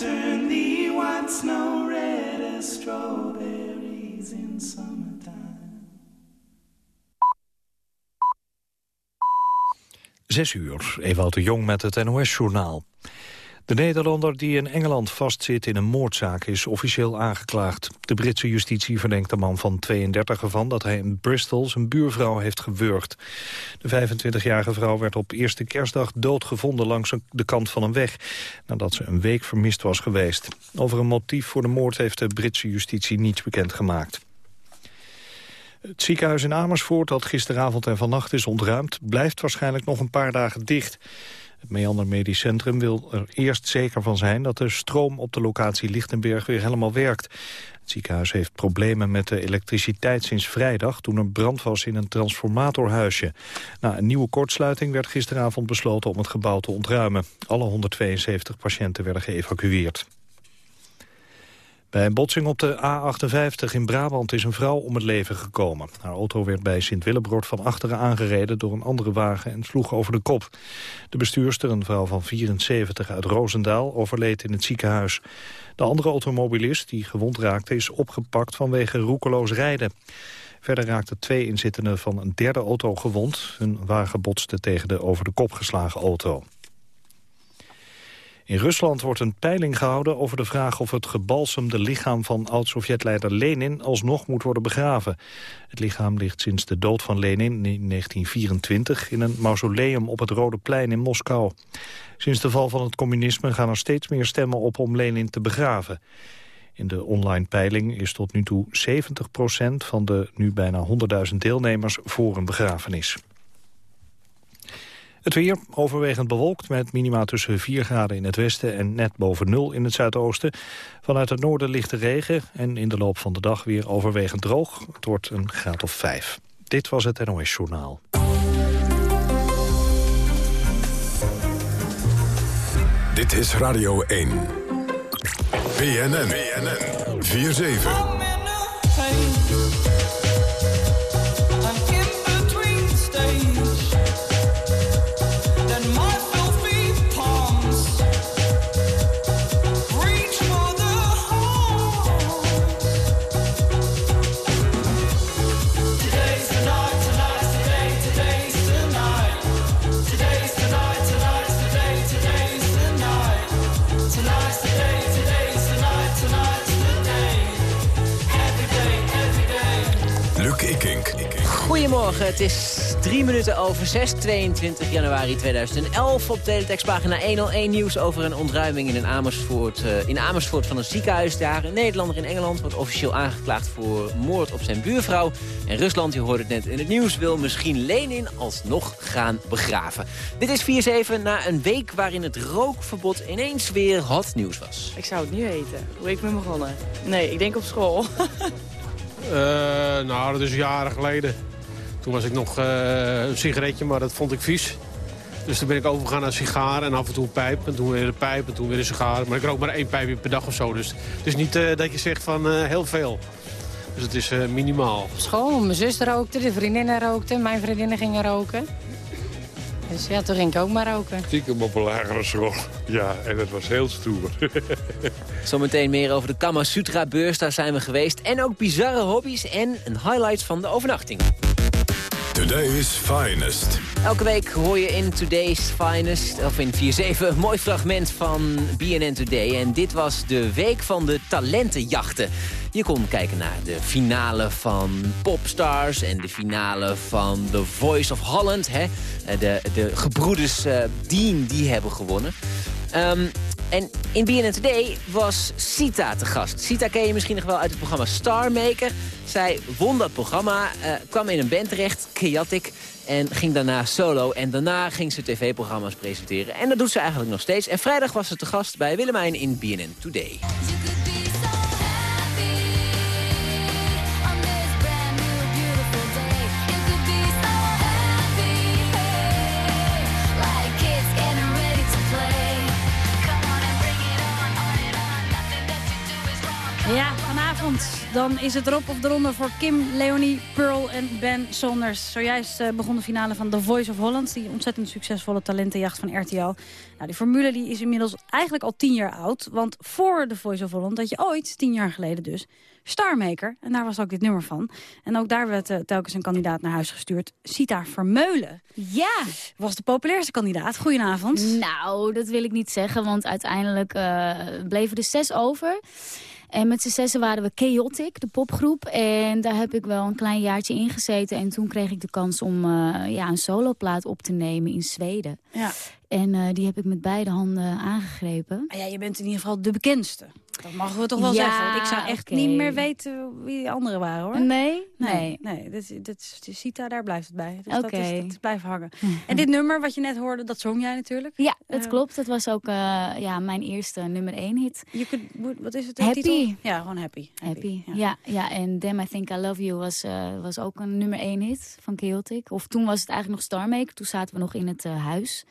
turn the white snow red as strawberries in summertime. Zes uur, Ewout de Jong met het NOS-journaal. De Nederlander die in Engeland vastzit in een moordzaak is officieel aangeklaagd. De Britse justitie verdenkt de man van 32 ervan dat hij in Bristol zijn buurvrouw heeft gewurgd. De 25-jarige vrouw werd op eerste kerstdag doodgevonden langs de kant van een weg, nadat ze een week vermist was geweest. Over een motief voor de moord heeft de Britse justitie niets bekendgemaakt. Het ziekenhuis in Amersfoort, dat gisteravond en vannacht is ontruimd... blijft waarschijnlijk nog een paar dagen dicht. Het Meander Medisch Centrum wil er eerst zeker van zijn... dat de stroom op de locatie Lichtenberg weer helemaal werkt. Het ziekenhuis heeft problemen met de elektriciteit sinds vrijdag... toen er brand was in een transformatorhuisje. Na een nieuwe kortsluiting werd gisteravond besloten om het gebouw te ontruimen. Alle 172 patiënten werden geëvacueerd. Bij een botsing op de A58 in Brabant is een vrouw om het leven gekomen. Haar auto werd bij Sint-Willebrod van achteren aangereden door een andere wagen en sloeg over de kop. De bestuurster, een vrouw van 74 uit Roosendaal, overleed in het ziekenhuis. De andere automobilist, die gewond raakte, is opgepakt vanwege roekeloos rijden. Verder raakten twee inzittenden van een derde auto gewond. Hun wagen botste tegen de over de kop geslagen auto. In Rusland wordt een peiling gehouden over de vraag of het gebalsemde lichaam van oud-Sovjetleider Lenin alsnog moet worden begraven. Het lichaam ligt sinds de dood van Lenin in 1924 in een mausoleum op het Rode Plein in Moskou. Sinds de val van het communisme gaan er steeds meer stemmen op om Lenin te begraven. In de online peiling is tot nu toe 70% van de nu bijna 100.000 deelnemers voor een begrafenis. Het weer overwegend bewolkt met minima tussen 4 graden in het westen en net boven 0 in het zuidoosten. Vanuit het noorden ligt de regen en in de loop van de dag weer overwegend droog. Het wordt een graad of 5. Dit was het NOS Journaal. Dit is Radio 1. BNN. BNN. 4-7. Goedemorgen, het is drie minuten over 6, 22 januari 2011. Op teletextpagina 101 nieuws over een ontruiming in, een Amersfoort, uh, in Amersfoort van een ziekenhuis daar. Een Nederlander in Engeland wordt officieel aangeklaagd voor moord op zijn buurvrouw. En Rusland, je hoorde het net in het nieuws, wil misschien Lenin alsnog gaan begraven. Dit is 4-7 na een week waarin het rookverbod ineens weer hot nieuws was. Ik zou het niet weten. Hoe ik ben begonnen? Nee, ik denk op school. uh, nou, dat is jaren geleden. Toen was ik nog uh, een sigaretje, maar dat vond ik vies. Dus toen ben ik overgegaan naar sigaar en af en toe een pijp. En toen weer een pijp en toen weer een sigaar. Maar ik rook maar één pijpje per dag of zo. Dus het is niet uh, dat je zegt van uh, heel veel. Dus het is minimaal. School, mijn zus rookte, de vriendinnen rookten, mijn vriendinnen gingen roken. Dus ja, toen ging ik ook maar roken. Stiekem op een lagere school. Ja, en het was heel stoer. Zometeen meer over de Kama Sutra beurs, daar zijn we geweest. En ook bizarre hobby's en een highlight van de overnachting. Today's Finest. Elke week hoor je in Today's Finest, of in 4-7, een mooi fragment van BNN Today. En dit was de week van de talentenjachten. Je kon kijken naar de finale van Popstars en de finale van The Voice of Holland. Hè? De, de gebroeders uh, Dean, die hebben gewonnen. Um, en in BNN Today was Sita te gast. Sita ken je misschien nog wel uit het programma Star Maker. Zij won dat programma, uh, kwam in een band terecht, Chaotic... en ging daarna solo. En daarna ging ze tv-programma's presenteren. En dat doet ze eigenlijk nog steeds. En vrijdag was ze te gast bij Willemijn in BNN Today. Goedenavond. Dan is het erop of eronder voor Kim, Leonie, Pearl en Ben Sonders. Zojuist uh, begon de finale van The Voice of Holland. Die ontzettend succesvolle talentenjacht van RTL. Nou, die formule die is inmiddels eigenlijk al tien jaar oud. Want voor The Voice of Holland had je ooit, tien jaar geleden dus... Starmaker. En daar was ook dit nummer van. En ook daar werd uh, telkens een kandidaat naar huis gestuurd. Sita Vermeulen. Ja. Was de populairste kandidaat. Goedenavond. Nou, dat wil ik niet zeggen. Want uiteindelijk uh, bleven er zes over. En met z'n zessen waren we Chaotic, de popgroep. En daar heb ik wel een klein jaartje in gezeten. En toen kreeg ik de kans om uh, ja, een soloplaat op te nemen in Zweden. Ja. En uh, die heb ik met beide handen aangegrepen. Ah ja, je bent in ieder geval de bekendste. Dat mogen we toch wel ja, zeggen. Ik zou echt okay. niet meer weten wie de anderen waren, hoor. Nee? Nee. Nee, dit, dit, Sita, daar blijft het bij. Dus Oké. dat, is, dat blijven hangen. en dit nummer wat je net hoorde, dat zong jij natuurlijk? Ja, dat Uh, klopt. Dat was ook uh, ja, mijn eerste nummer één hit. Je kunt, wat is het? Happy. Titel? Ja, gewoon happy. Happy, ja. ja. ja. En Damn I Think I Love You was, uh, was ook een nummer één hit van Chaotic. Of toen was het eigenlijk nog Starmaker. Toen zaten we nog in het huis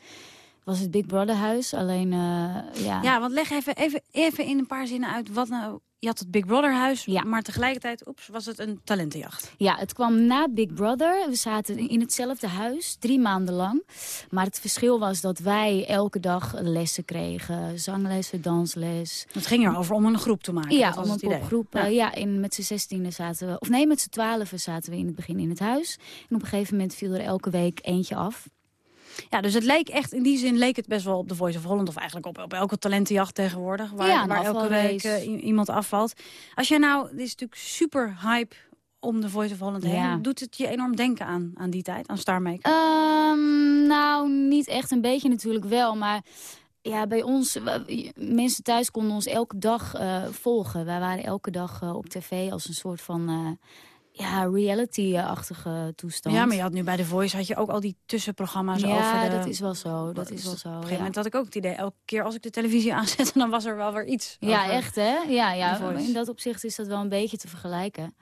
was het Big Brother huis. Alleen, uh, ja... Ja, want leg even, even, even in een paar zinnen uit wat nou... Je had het Big Brother huis, ja. maar tegelijkertijd oeps, was het een talentenjacht. Ja, het kwam na Big Brother. We zaten in hetzelfde huis, drie maanden lang. Maar het verschil was dat wij elke dag lessen kregen. Zanglessen, dansles. Het ging erover om een groep te maken. Ja, om een popgroep. Ja, ja en met z'n zestiende zaten we... Of nee, met z'n twaalfen zaten we in het begin in het huis. En op een gegeven moment viel er elke week eentje af. Ja, dus het leek echt, in die zin leek het best wel op de Voice of Holland... of eigenlijk op, op elke talentenjacht tegenwoordig... waar, ja, waar elke week uh, iemand afvalt. Als jij nou, dit is natuurlijk super hype om de Voice of Holland heen... Ja. doet het je enorm denken aan, aan die tijd, aan Starmaker? Um, nou, niet echt een beetje natuurlijk wel, maar... Ja, bij ons, mensen thuis konden ons elke dag uh, volgen. Wij waren elke dag uh, op tv als een soort van ja, reality-achtige toestand. Ja, maar je had nu bij The Voice had je ook al die tussenprogramma's ja, over de... dat is wel zo. Dat is wel zo. Op een gegeven moment had ik ook het idee, elke keer als ik de televisie aanzette, dan was er wel weer iets. Ja, echt hè? Ja, ja. In dat opzicht is dat wel een beetje te vergelijken.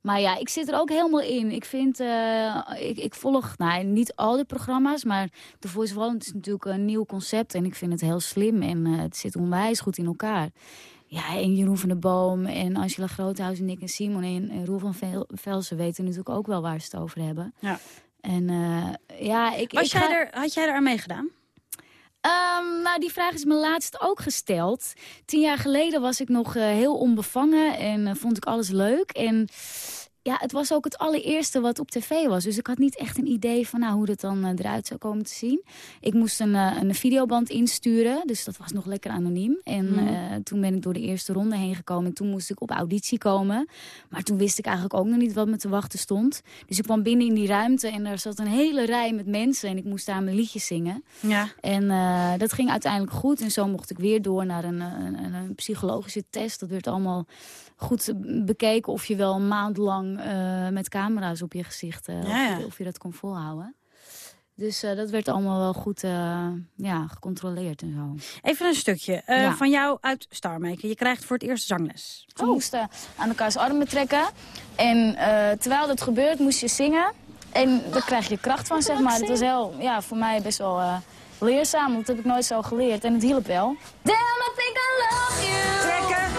Maar ja, ik zit er ook helemaal in. Ik vind, uh, ik, ik volg nou, niet al die programma's, maar The Voice Holland is natuurlijk een nieuw concept. En ik vind het heel slim en uh, het zit onwijs goed in elkaar. Ja, en Jeroen van der Boom en Angela Groothuis en Nick en Simon en, en Roel van Vel Velsen weten natuurlijk ook wel waar ze het over hebben. Ja. En uh, ja, ik... Was ik jij ga... er, had jij er aan meegedaan? Um, nou, die vraag is me laatst ook gesteld. Tien jaar geleden was ik nog uh, heel onbevangen en uh, vond ik alles leuk. En ja, het was ook het allereerste wat op tv was. Dus ik had niet echt een idee van nou, hoe dat dan uh, eruit zou komen te zien. Ik moest een, uh, een videoband insturen, dus dat was nog lekker anoniem. En mm. uh, toen ben ik door de eerste ronde heen gekomen. En toen moest ik op auditie komen. Maar toen wist ik eigenlijk ook nog niet wat me te wachten stond. Dus ik kwam binnen in die ruimte en daar zat een hele rij met mensen. En ik moest daar mijn liedjes zingen. Ja. En dat ging uiteindelijk goed. En zo mocht ik weer door naar een, een, een psychologische test. Dat werd allemaal goed bekeken of je wel een maand lang uh, met camera's op je gezicht, uh, ja, ja. Of, je, of, je, dat kon volhouden. Dus uh, dat werd allemaal wel goed ja, gecontroleerd en zo. Even een stukje ja. van jou uit Starmaker. Je krijgt voor het eerst zangles. We oh. moesten aan elkaars armen trekken. En terwijl dat gebeurt moest je zingen. En daar krijg je kracht van, zeg maar. Het was heel, ja, voor mij best wel leerzaam, want dat heb ik nooit zo geleerd. En het hielp wel. Damn, I think I love you. Trekken.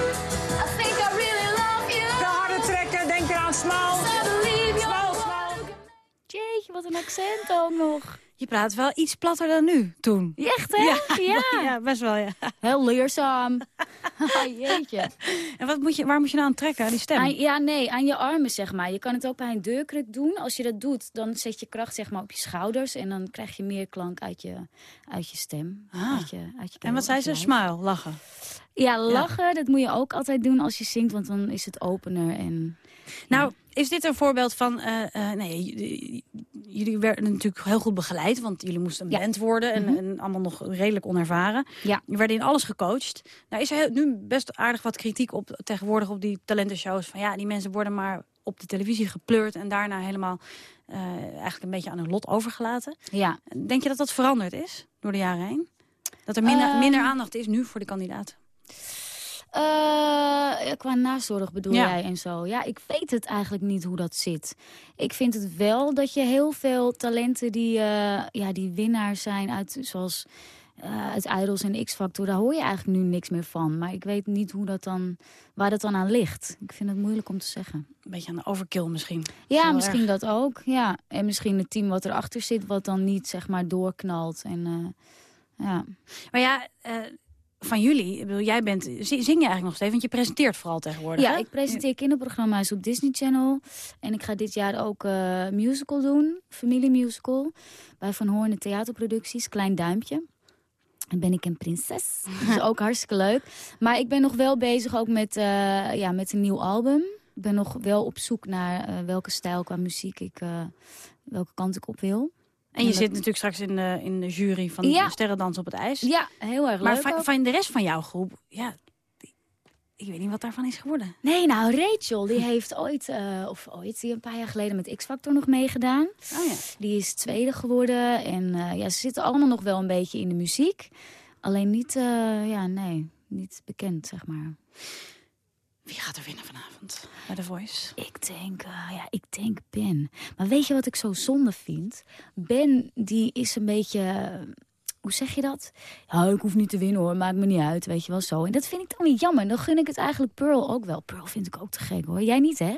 Wat een accent ook nog. Je praat wel iets platter dan nu, toen. Echt, hè? Ja, ja. ja best wel, ja. Heel leerzaam. oh, jeetje. En wat moet je, waar moet je nou aan trekken, aan die stem? Aan, ja, nee, aan je armen, zeg maar. Je kan het ook bij een deurkruk doen. Als je dat doet, dan zet je kracht zeg maar, op je schouders. En dan krijg je meer klank uit je, uit je stem. Ah. Uit je, uit je en wat zei ze? Smile, lachen. Ja, lachen, ja. dat moet je ook altijd doen als je zingt. Want dan is het opener en... Nou, is dit een voorbeeld van... Uh, uh, nee, jullie werden natuurlijk heel goed begeleid. Want jullie moesten een ja. band worden. En, mm -hmm. en, allemaal nog redelijk onervaren. Ja. Je werden in alles gecoacht. Nou is er nu best aardig wat kritiek op tegenwoordig op die talentenshows. Van ja, die mensen worden maar op de televisie gepleurd. En daarna helemaal uh, eigenlijk een beetje aan hun lot overgelaten. Ja. Denk je dat dat veranderd is door de jaren heen? Dat er minder, minder aandacht is nu voor de kandidaten? Uh, qua nazorg bedoel ja. jij en zo. Ja, ik weet het eigenlijk niet hoe dat zit. Ik vind het wel dat je heel veel talenten die, uh, ja, die winnaar zijn uit, zoals eh, uit Idols en X-Factor, daar hoor je eigenlijk nu niks meer van. Maar ik weet niet hoe dat dan, waar dat dan aan ligt. Ik vind het moeilijk om te zeggen. Een beetje aan de overkill misschien. Ja, Heel misschien erg. dat ook. Ja. En misschien het team wat erachter zit, wat dan niet zeg maar doorknalt. En, ja. Maar ja, van jullie, ik bedoel, jij bent, zi- zing je eigenlijk nog steeds? Want je presenteert vooral tegenwoordig, Ja, hè? ik presenteer kinderprogramma's op Disney Channel. En ik ga dit jaar ook eh musical doen, familiemusical. Bij Van Hoorn Theaterproducties, Klein Duimpje. En ben ik een prinses. Dat is ook hartstikke leuk. Maar ik ben nog wel bezig ook met, eh, ja, met een nieuw album. Ik ben nog wel op zoek naar eh, welke stijl qua muziek ik, welke kant ik op wil. En je dat- zit natuurlijk straks in de, in de jury van Ja. de Sterrendans op het IJs. Ja, heel erg Maar leuk van, ook. van de rest van jouw groep, ja, die- ik weet niet wat daarvan is geworden. Nee, nou, Rachel, die heeft ooit, eh, of ooit, die een paar jaar geleden met X-Factor nog meegedaan. Oh ja. Die is tweede geworden. En eh, ja, ze zitten allemaal nog wel een beetje in de muziek. Alleen niet, eh, ja, nee, niet bekend, zeg maar. Wie gaat er winnen vanavond bij The Voice? Ik denk, eh, ja, ik denk Ben. Maar weet je wat ik zo zonde vind? Ben, die is een beetje... eh, Hoe zeg je dat? Ja, ik hoef niet te winnen hoor, maakt me niet uit, weet je wel zo. En dat vind ik dan niet jammer. Dan gun ik het eigenlijk Pearl ook wel. Pearl vind ik ook te gek hoor. Jij niet, hè?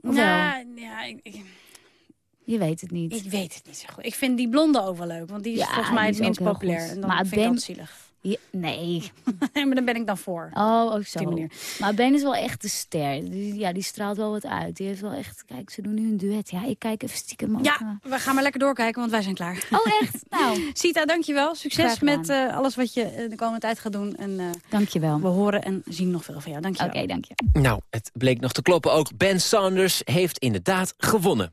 Of wel? Nou, ja, ik, ik, Je weet het niet. ik weet het niet zo goed. Ik vind die blonde ook wel leuk, want die is Ja, volgens mij het minst populair. En dan Maar vind ik Ben- dat zielig. Ja, nee. maar daar ben ik dan voor. Oh, oh zo. Maar Ben is wel echt de ster. Die, ja, die straalt wel wat uit. Die heeft wel echt... Kijk, ze doen nu een duet. Ja, ik kijk even stiekem ook. Ja, we gaan maar lekker doorkijken, want wij zijn klaar. Oh, echt? Nou, Sita, dankjewel. Succes met eh, alles wat je eh, de komende tijd gaat doen. En eh, dankjewel. we horen en zien nog veel van jou. Dankjewel. Oké, dank je. Nou, het bleek nog te kloppen ook. Ben Sanders heeft inderdaad gewonnen.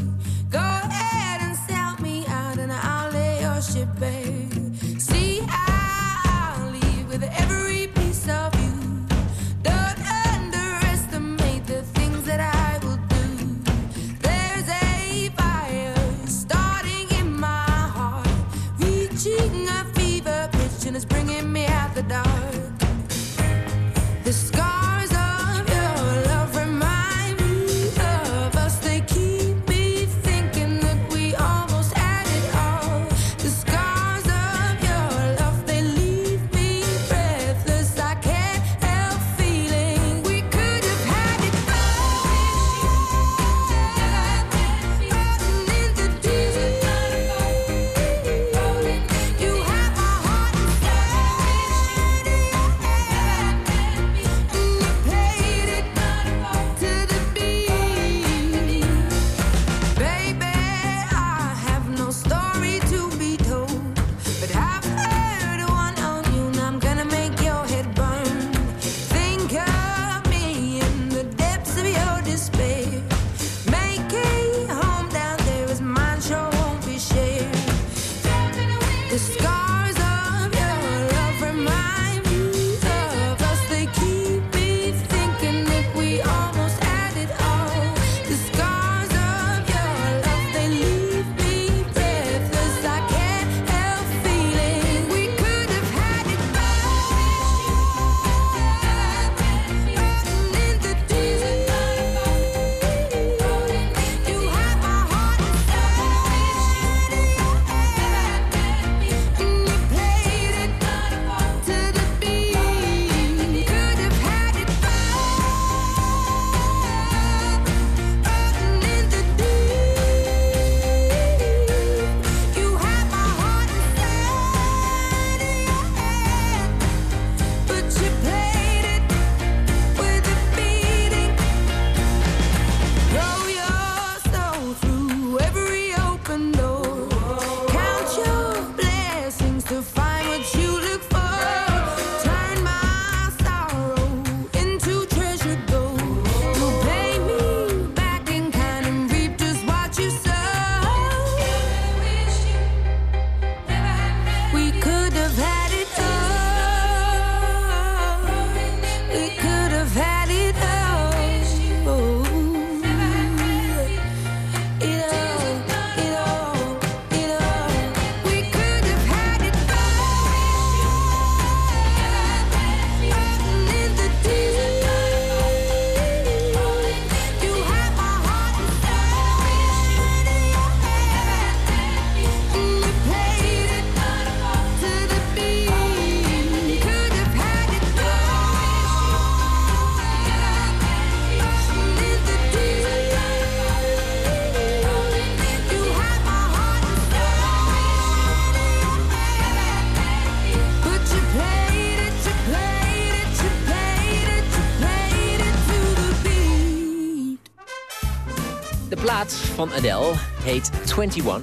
Van Adele heet 21.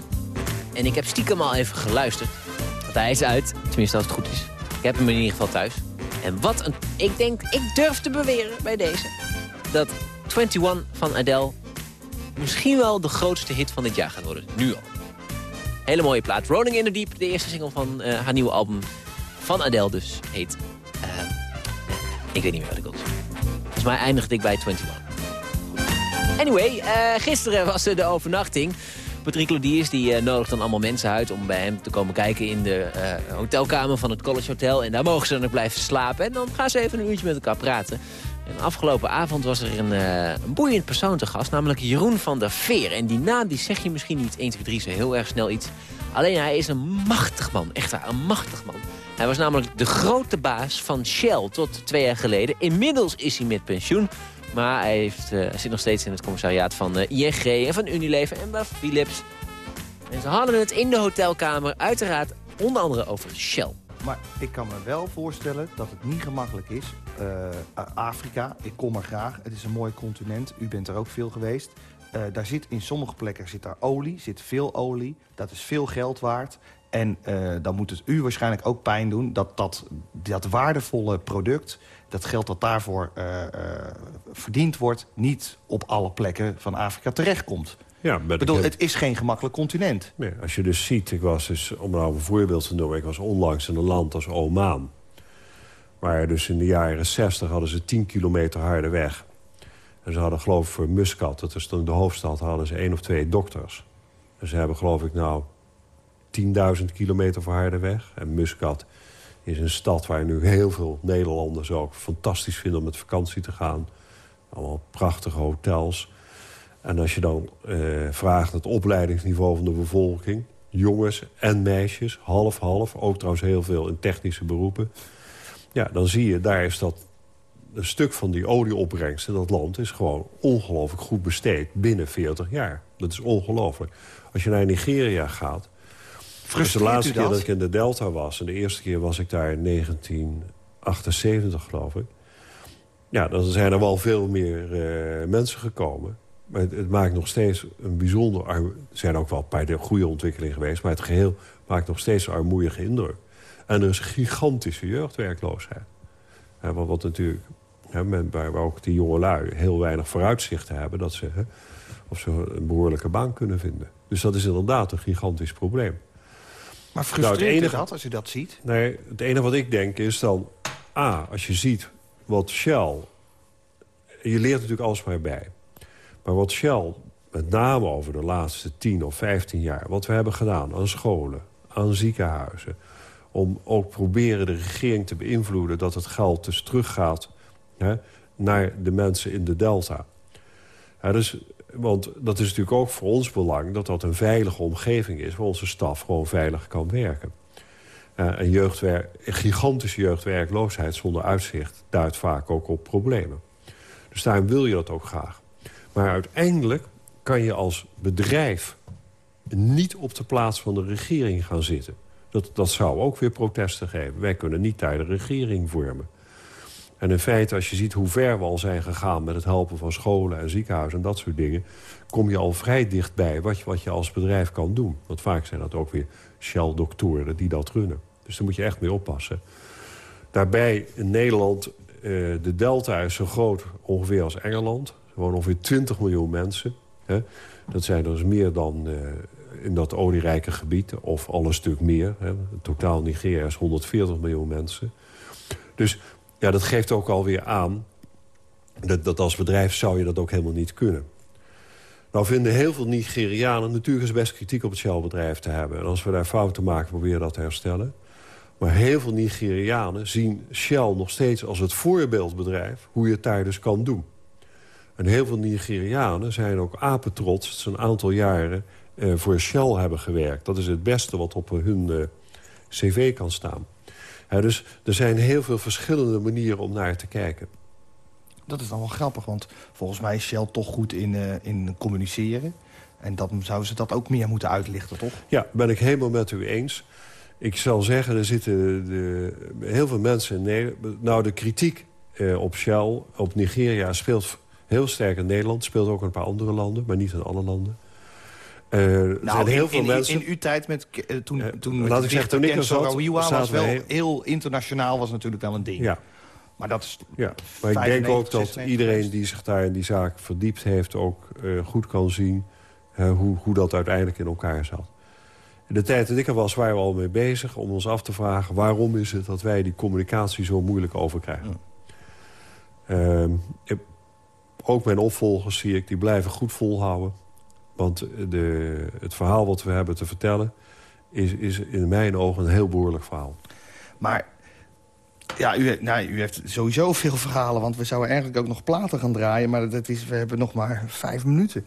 En ik heb stiekem al even geluisterd. Want hij is uit, tenminste als het goed is. Ik heb hem in ieder geval thuis. En wat een... Ik denk, ik durf te beweren bij deze... dat 21 van Adele misschien wel de grootste hit van dit jaar gaat worden. Nu al. Hele mooie plaat. Rolling in the Deep, de eerste single van uh, haar nieuwe album van Adele dus, heet... Uh, ik weet niet meer wat ik wil zeggen. Volgens mij eindigde ik bij 21. Anyway, uh, gisteren was er de overnachting. Patrick Lodiers die uh, nodigt dan allemaal mensen uit om bij hem te komen kijken in de uh, hotelkamer van het College Hotel. En daar mogen ze dan ook blijven slapen. En dan gaan ze even een uurtje met elkaar praten. En afgelopen avond was er een, een boeiend persoon te gast, namelijk Jeroen van der Veer. En die naam die zeg je misschien niet 1, 2, 3 zo heel erg snel iets. Alleen hij is een machtig man, echt waar, een machtig man. Hij was namelijk de grote baas van Shell tot twee jaar geleden. Inmiddels is hij met pensioen. Maar hij, heeft, uh, zit nog steeds in het commissariaat van uh, ING en van Unilever en bij Philips. En ze hadden het in de hotelkamer uiteraard onder andere over Shell. Maar ik kan me wel voorstellen dat het niet gemakkelijk is. Uh, Afrika, ik kom er graag. Het is een mooi continent. U bent er ook veel geweest. Daar zit in sommige plekken zit daar olie, zit veel olie. Dat is veel geld waard. En dan moet het u waarschijnlijk ook pijn doen dat dat, dat waardevolle product... dat geld dat daarvoor verdiend wordt... niet op alle plekken van Afrika terechtkomt. Ja, ik bedoel, heb... het is geen gemakkelijk continent. Nee, als je dus ziet, ik was dus, om nou een voorbeeld te noemen... ik was onlangs in een land als Oman. Maar dus in de jaren 60 hadden ze 10 kilometer harde weg. En ze hadden geloof ik voor Muscat, dat is toen de hoofdstad... hadden ze één of twee dokters. En ze hebben geloof ik nou 10.000 kilometer voor harde weg. En Muscat is een stad waar nu heel veel Nederlanders ook fantastisch vinden... om met vakantie te gaan. Allemaal prachtige hotels... En als je dan uh, vraagt het opleidingsniveau van de bevolking... jongens en meisjes, half-half, ook trouwens heel veel in technische beroepen... ja, dan zie je, daar is dat een stuk van die olieopbrengst in dat land... is gewoon ongelooflijk goed besteed binnen 40 jaar. Dat is ongelooflijk. Als je naar Nigeria gaat... Dus de laatste keer dat ik in de Delta was... en de eerste keer was ik daar in 1978, geloof ik... ja, dan zijn er wel veel meer uh, mensen gekomen... Maar het, het, maakt nog steeds een bijzonder... Er zijn ook wel een paar goede ontwikkelingen geweest... maar het geheel maakt nog steeds een armoedige indruk. En er is gigantische jeugdwerkloosheid. Wat, wat natuurlijk... Met, waar, waar ook die jongelui heel weinig vooruitzichten hebben... Dat ze, of ze een behoorlijke baan kunnen vinden. Dus dat is inderdaad een gigantisch probleem. Maar frustreert nou, enige, dat als je dat ziet? Nee, het enige wat ik denk is dan... A, als je ziet wat Shell... Je leert natuurlijk alles maar bij. Maar wat Shell, met name over de laatste 10 of 15 jaar... wat we hebben gedaan aan scholen, aan ziekenhuizen... om ook proberen de regering te beïnvloeden... dat het geld dus teruggaat hè, naar de mensen in de delta. Ja, dus, want dat is natuurlijk ook voor ons belang... dat dat een veilige omgeving is... waar onze staf gewoon veilig kan werken. Uh, en jeugdwerk, gigantische jeugdwerkloosheid zonder uitzicht... duidt vaak ook op problemen. Dus daarom wil je dat ook graag. Maar uiteindelijk kan je als bedrijf niet op de plaats van de regering gaan zitten. Dat, dat zou ook weer protesten geven. Wij kunnen niet daar de regering vormen. En in feite, als je ziet hoe ver we al zijn gegaan... met het helpen van scholen en ziekenhuizen en dat soort dingen... kom je al vrij dichtbij wat je, wat je als bedrijf kan doen. Want vaak zijn dat ook weer Shell-doktoren die dat runnen. Dus daar moet je echt mee oppassen. Daarbij in Nederland, uh, de delta is zo groot ongeveer als Engeland wonen ongeveer 20 miljoen mensen. Dat zijn dus meer dan uh, in dat olierijke gebied, of al een stuk meer. Totaal Nigeria is 140 miljoen mensen. Dus ja, dat geeft ook alweer aan... Dat, dat als bedrijf zou je dat ook helemaal niet kunnen. Nou vinden heel veel Nigerianen... natuurlijk is best kritiek op het Shell-bedrijf te hebben. En als we daar fouten maken, proberen dat te herstellen. Maar heel veel Nigerianen zien Shell nog steeds als het voorbeeldbedrijf... hoe je het daar dus kan doen. En heel veel Nigerianen zijn ook apetrots... dat ze een aantal jaren uh, voor Shell hebben gewerkt. Dat is het beste wat op hun uh, cv kan staan. Ja, dus er zijn heel veel verschillende manieren om naar te kijken. Dat is dan wel grappig, want volgens mij is Shell toch goed in, uh, in communiceren. En dan zouden ze dat ook meer moeten uitlichten, toch? Ja, ben ik helemaal met u eens. Ik zal zeggen, er zitten de, heel veel mensen in Nederland... Nou, de kritiek op Shell, op Nigeria speelt Heel sterk in Nederland. Speelt ook in een paar andere landen, maar niet in alle landen. Eh, Nou, zijn heel in, veel in, mensen... in uw tijd, met, eh, toen, toen met laat ik zeggen, toen ik er zat, was wel we heel- heel internationaal was natuurlijk wel een ding. Ja. Maar dat is Ja, maar ik denk 95, ook dat 96 iedereen die zich daar in die zaak verdiept heeft... ook eh, goed kan zien eh, hoe, hoe dat uiteindelijk in elkaar zat. In de tijd dat ik er was, waren we al mee bezig om ons af te vragen... waarom is het dat wij die communicatie zo moeilijk overkrijgen. Ehm, ik- ook mijn opvolgers zie ik, die blijven goed volhouden. Want de, het verhaal wat we hebben te vertellen... is, is in mijn ogen een heel behoorlijk verhaal. Maar ja, u, nou, u heeft sowieso veel verhalen, want we zouden eigenlijk ook nog platen gaan draaien. Maar dat is, we hebben nog maar vijf minuten.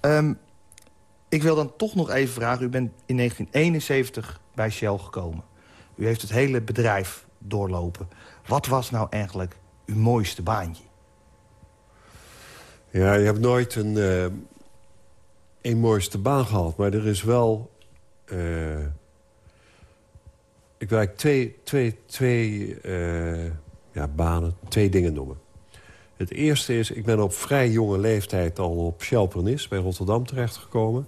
Ehm, ik wil dan toch nog even vragen, u bent in 1971 bij Shell gekomen. U heeft het hele bedrijf doorlopen. Wat was nou eigenlijk uw mooiste baantje? Ja, je hebt nooit een, eh een mooiste baan gehad. Maar er is wel... eh, ik wil eigenlijk twee, twee, twee eh, ja, banen, twee dingen noemen. Het eerste is, ik ben op vrij jonge leeftijd al op Shell Pernis bij Rotterdam terechtgekomen.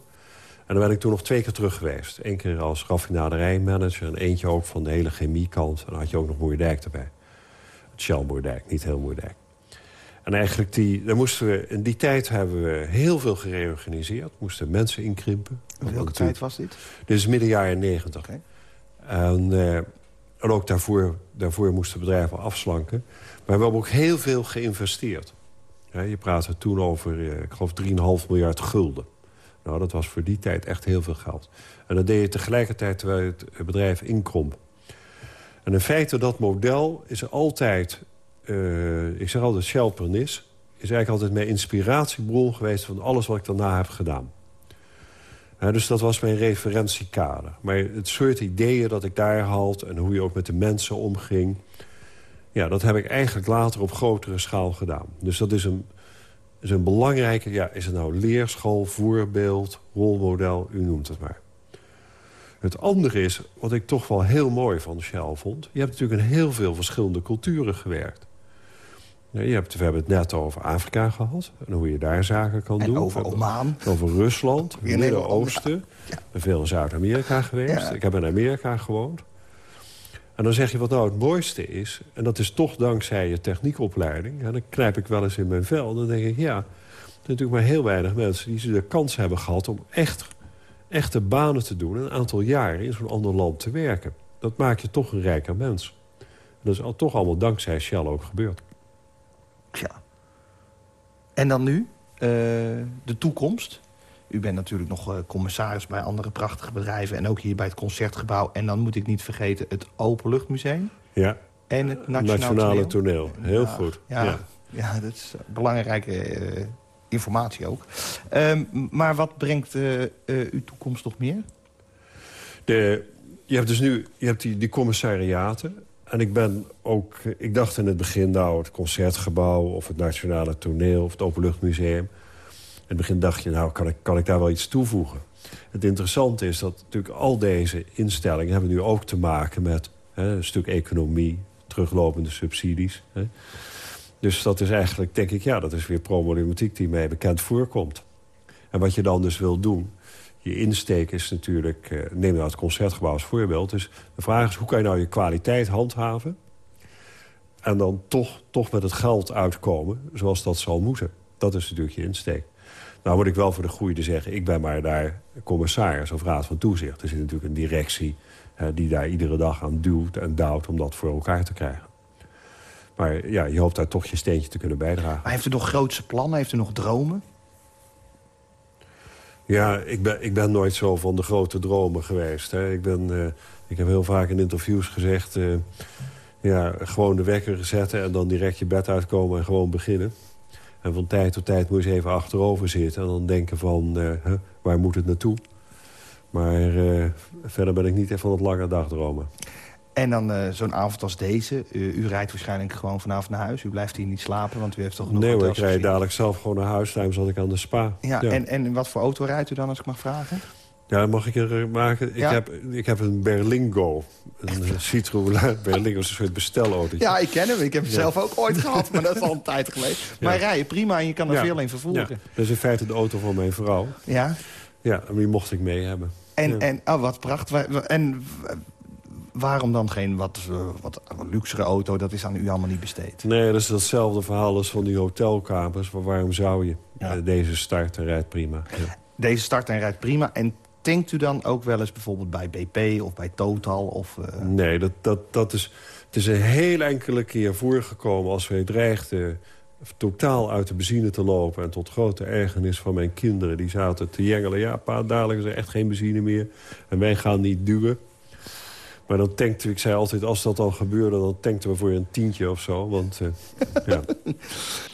En dan ben ik toen nog twee keer terug geweest. Eén keer als raffinaderijmanager en eentje ook van de hele chemiekant. En dan had je ook nog Moerdijk erbij. Het Shell Moerdijk, niet heel Moerdijk. En eigenlijk, die, daar moesten we, in die tijd hebben we heel veel gereorganiseerd. Moesten mensen inkrimpen. Welke tijd was dit? Dit is midden jaren negentig. En, eh, en ook daarvoor, daarvoor moesten bedrijven afslanken. Maar we hebben ook heel veel geïnvesteerd. Ja, je praatte toen over, eh, ik geloof, 3,5 miljard gulden. Nou, dat was voor die tijd echt heel veel geld. En dat deed je tegelijkertijd terwijl het bedrijf inkromp. En in feite, dat model is altijd... eh, ik zeg altijd, Shell Pernis... is eigenlijk altijd mijn inspiratiebron geweest... van alles wat ik daarna heb gedaan. Dus dat was mijn referentiekader. Maar het soort ideeën dat ik daar had... en hoe je ook met de mensen omging... ja, dat heb ik eigenlijk later op grotere schaal gedaan. Dus dat is een, is een belangrijke... ja, is het nou leerschool, voorbeeld, rolmodel, u noemt het maar. Het andere is, wat ik toch wel heel mooi van Shell vond... je hebt natuurlijk in heel veel verschillende culturen gewerkt. Je hebt, we hebben het net over Afrika gehad. En hoe je daar zaken kan En doen. over Oman. Over Rusland, een Midden-Oosten. Ik ben veel in Zuid-Amerika geweest. Ja. Ik heb in Amerika gewoond. En dan zeg je wat nou het mooiste is. En dat is toch dankzij je techniekopleiding. En dan knijp ik wel eens in mijn vel. Dan denk ik, ja, er zijn natuurlijk maar heel weinig mensen... die de kans hebben gehad om echt, echte banen te doen... en een aantal jaren in zo'n ander land te werken. Dat maakt je toch een rijker mens. En dat is al, toch allemaal dankzij Shell ook gebeurd. Ja. En dan nu, eh, de toekomst. U bent natuurlijk nog eh, commissaris bij andere prachtige bedrijven... en ook hier bij het Concertgebouw. En dan moet ik niet vergeten het Openluchtmuseum. Ja. En het Nationaal Nationale Toneel. toneel. Heel Ja, goed. Ja, ja. Ja. dat is belangrijke eh, informatie ook. Ehm, maar wat brengt uw toekomst nog meer? De, je hebt dus nu je hebt die, die commissariaten. En ik ben ook... Ik dacht in het begin, nou, het Concertgebouw... of het Nationale Toneel of het Openluchtmuseum. In het begin dacht je, nou, kan ik, kan ik daar wel iets toevoegen? Het interessante is dat natuurlijk al deze instellingen... hebben nu ook te maken met hè, een stuk economie... teruglopende subsidies. Hè. Dus dat is eigenlijk, denk ik, ja, dat is weer problematiek die mij bekend voorkomt. En wat je dan dus wil doen, je insteek is natuurlijk... eh, neem nou het Concertgebouw als voorbeeld. Dus de vraag is, hoe kan je nou je kwaliteit handhaven... en dan toch, toch met het geld uitkomen zoals dat zal moeten. Dat is natuurlijk je insteek. Nou moet ik wel voor de goede zeggen... ik ben maar daar commissaris of raad van toezicht. Er zit natuurlijk een directie die daar iedere dag aan duwt en duwt... om dat voor elkaar te krijgen. Maar ja, je hoopt daar toch je steentje te kunnen bijdragen. Maar heeft u nog grootse plannen? Heeft u nog dromen? Ja, ik ben, ik ben nooit zo van de grote dromen geweest. Hè. Ik, ben, eh, ik heb heel vaak in interviews gezegd... eh, ja, gewoon de wekker zetten en dan direct je bed uitkomen en gewoon beginnen. En van tijd tot tijd moet je eens even achterover zitten... en dan denken van, eh, waar moet het naartoe? Maar verder ben ik niet echt van het lange dagdromen. En dan eh, zo'n avond als deze. U, u rijdt waarschijnlijk gewoon vanavond naar huis. U blijft hier niet slapen, want u heeft toch nog Nee hoor, ik rijd dadelijk zelf gewoon naar huis. Daarom zat ik aan de spa. Ja, En, en wat voor auto rijdt u dan, als ik mag vragen? Ja, mag ik er maken? Ik, Ja. heb, ik heb een Berlingo. Een Citroën Berlingo, een soort bestelauto. Ja, ik ken hem. Ik heb hem Ja. zelf ook ooit gehad, maar dat is al een tijd geleden. Maar rijden prima en je kan er veel in vervoeren. Dat is in feite de auto van mijn vrouw. Ja. Ja, en die mocht ik mee hebben. En, Ja. en oh, wat prachtig. En waarom dan geen wat, eh, wat luxere auto? Dat is aan u allemaal niet besteed. Nee, dat is datzelfde verhaal als van die hotelkamers. Maar waarom zou je? Eh, deze start en rijdt prima. Ja. Deze start en rijdt prima. En tankt u dan ook wel eens bijvoorbeeld bij BP of bij Total? Of, eh, Nee, dat, dat, dat is, het is een heel enkele keer voorgekomen... als wij dreigden totaal uit de benzine te lopen... en tot grote ergernis van mijn kinderen. Die zaten te jengelen. Ja, pa, dadelijk is er echt geen benzine meer. En wij gaan niet duwen. Maar dan tankten we, ik zei altijd, als dat al gebeurde... dan tankten we voor een tientje of zo. Want eh, ja.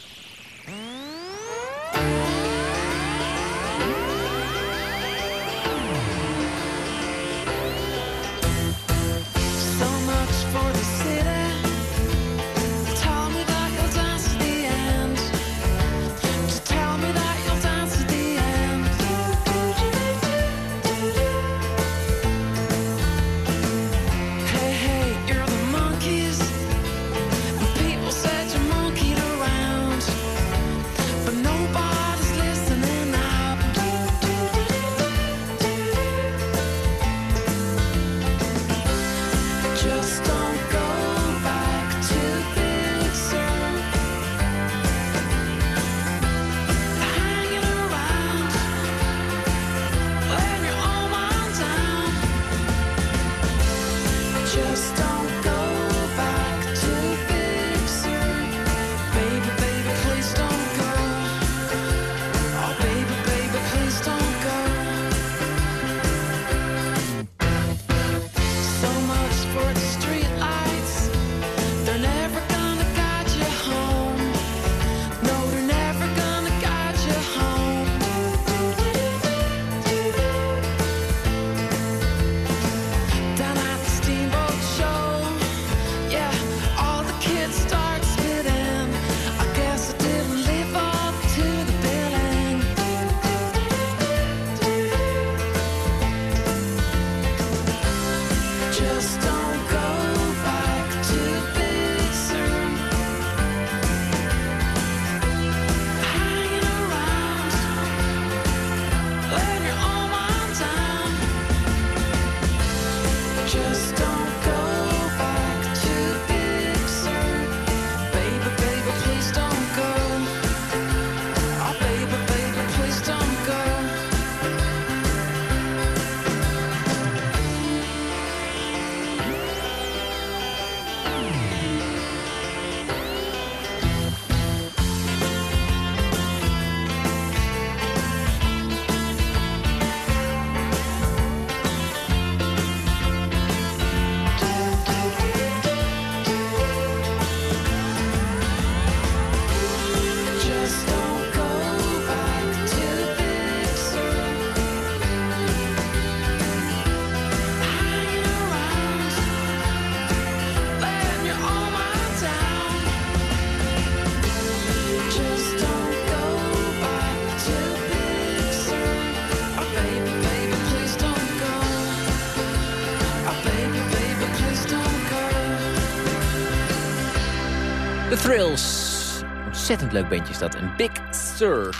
The Thrills. Ontzettend leuk bandje is dat. Een Big Sur.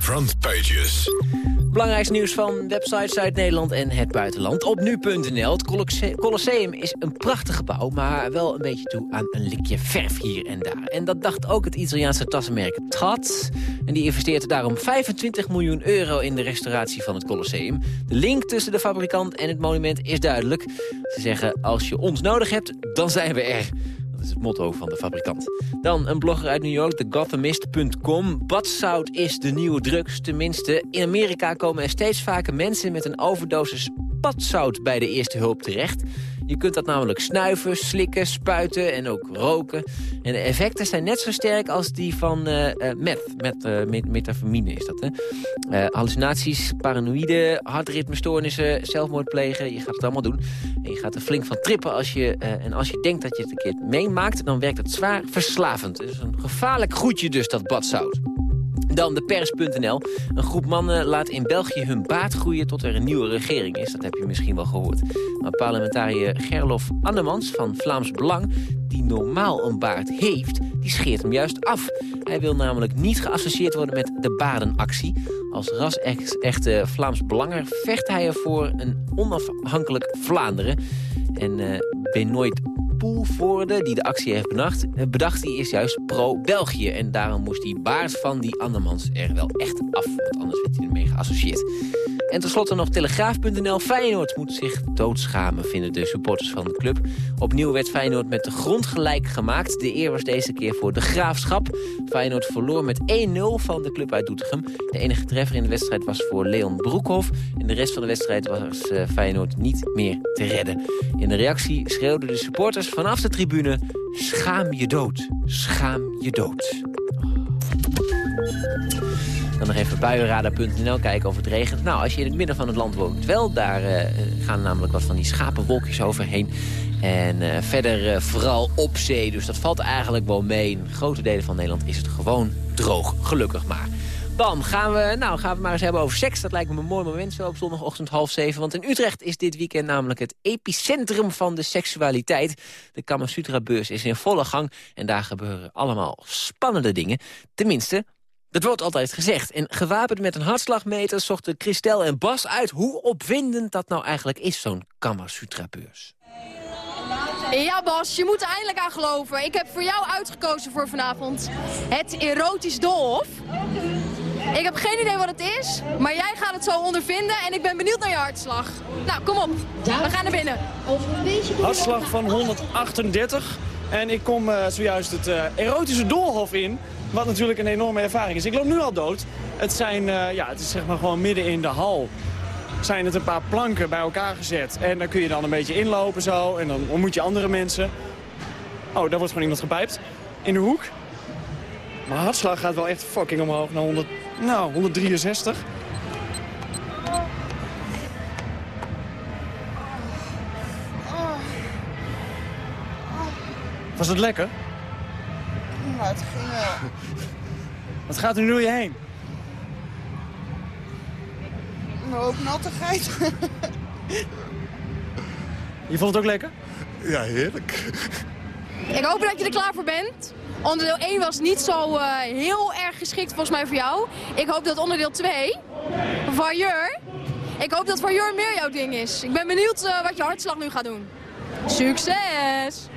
Front Pages. Belangrijkste nieuws van websites uit Nederland en het buitenland. Op nu.nl. Het Colosse- Colosseum is een prachtig gebouw... maar wel een beetje toe aan een likje verf hier en daar. En dat dacht ook het Italiaanse tassenmerk Trat. En die investeert daarom 25 miljoen euro in de restauratie van het Colosseum. De link tussen de fabrikant en het monument is duidelijk. Ze zeggen, als je ons nodig hebt, dan zijn we er. Is het motto van de fabrikant. Dan een blogger uit New York, thegothamist.com. Badzout is de nieuwe drugs. Tenminste, in Amerika komen er steeds vaker mensen met een overdosis badzout bij de eerste hulp terecht. Je kunt dat namelijk snuiven, slikken, spuiten en ook roken. En de effecten zijn net zo sterk als die van eh, meth. Met, eh, met metafamine is dat, hè? Hallucinaties, paranoïde, hartritmestoornissen, zelfmoord plegen. Je gaat het allemaal doen. En je gaat er flink van trippen. Als je, en als je denkt dat je het een keer meemaakt, dan werkt het zwaar verslavend. Het is een gevaarlijk goedje dus, dat badzout. Dan de pers.nl. Een groep mannen laat in België hun baard groeien tot er een nieuwe regering is. Dat heb je misschien wel gehoord. Maar parlementariër Gerlof Annemans van Vlaams Belang... die normaal een baard heeft, die scheert hem juist af. Hij wil namelijk niet geassocieerd worden met de badenactie. Als ras-echte Vlaams Belanger vecht hij ervoor een onafhankelijk Vlaanderen. En uh, Benoit Die de actie heeft bedacht, eh, bedacht die is juist pro-België. En daarom moest die baard van die Andermans er wel echt af. Want anders werd hij ermee geassocieerd. En tenslotte nog Telegraaf.nl. Feyenoord moet zich doodschamen, vinden de supporters van de club. Opnieuw werd Feyenoord met de grond gelijk gemaakt. De eer was deze keer voor de Graafschap. Feyenoord verloor met 1-0 van de club uit Doetinchem. De enige treffer in de wedstrijd was voor Leon Broekhoff. In de rest van de wedstrijd was uh, Feyenoord niet meer te redden. In de reactie schreeuwden de supporters vanaf de tribune... Schaam je dood, schaam je dood. Dan nog even buienradar.nl kijken of het regent. Nou, als je in het midden van het land woont wel, daar uh, gaan namelijk wat van die schapenwolkjes overheen. En uh, verder uh, vooral op zee, dus dat valt eigenlijk wel mee. In grote delen van Nederland is het gewoon droog, gelukkig maar. Dan gaan we, nou, gaan we maar eens hebben over seks. Dat lijkt me een mooi moment zo op zondagochtend half zeven. Want in Utrecht is dit weekend namelijk het epicentrum van de seksualiteit. De Kamasutra-beurs is in volle gang. En daar gebeuren allemaal spannende dingen. Tenminste, dat wordt altijd gezegd. En gewapend met een hartslagmeter zochten Christel en Bas uit... hoe opwindend dat nou eigenlijk is, zo'n Kamasutra-beurs. Ja Bas, je moet er eindelijk aan geloven. Ik heb voor jou uitgekozen voor vanavond het erotisch doolhof. Ik heb geen idee wat het is, maar jij gaat het zo ondervinden en ik ben benieuwd naar je hartslag. Nou, kom op. We gaan naar binnen. Hartslag van 138 en ik kom uh, zojuist het uh, erotische doolhof in. Wat natuurlijk een enorme ervaring is. Ik loop nu al dood. Het, zijn, uh, ja, het is zeg maar gewoon midden in de hal. Zijn het een paar planken bij elkaar gezet. En dan kun je dan een beetje inlopen zo. En dan ontmoet je andere mensen. Oh, daar wordt gewoon iemand gepijpt. In de hoek. Mijn hartslag gaat wel echt fucking omhoog naar 100, nou, 163. Was het lekker? Nou, het ging wel. Wat gaat er nu door je heen? Een hoop nattigheid. Je vond het ook lekker? Ja, heerlijk. Ik hoop dat je er klaar voor bent. Onderdeel 1 was niet zo uh, heel erg geschikt volgens mij voor jou. Ik hoop dat onderdeel 2, Voyeur, ik hoop dat Voyeur meer jouw ding is. Ik ben benieuwd uh, wat je hartslag nu gaat doen. Succes!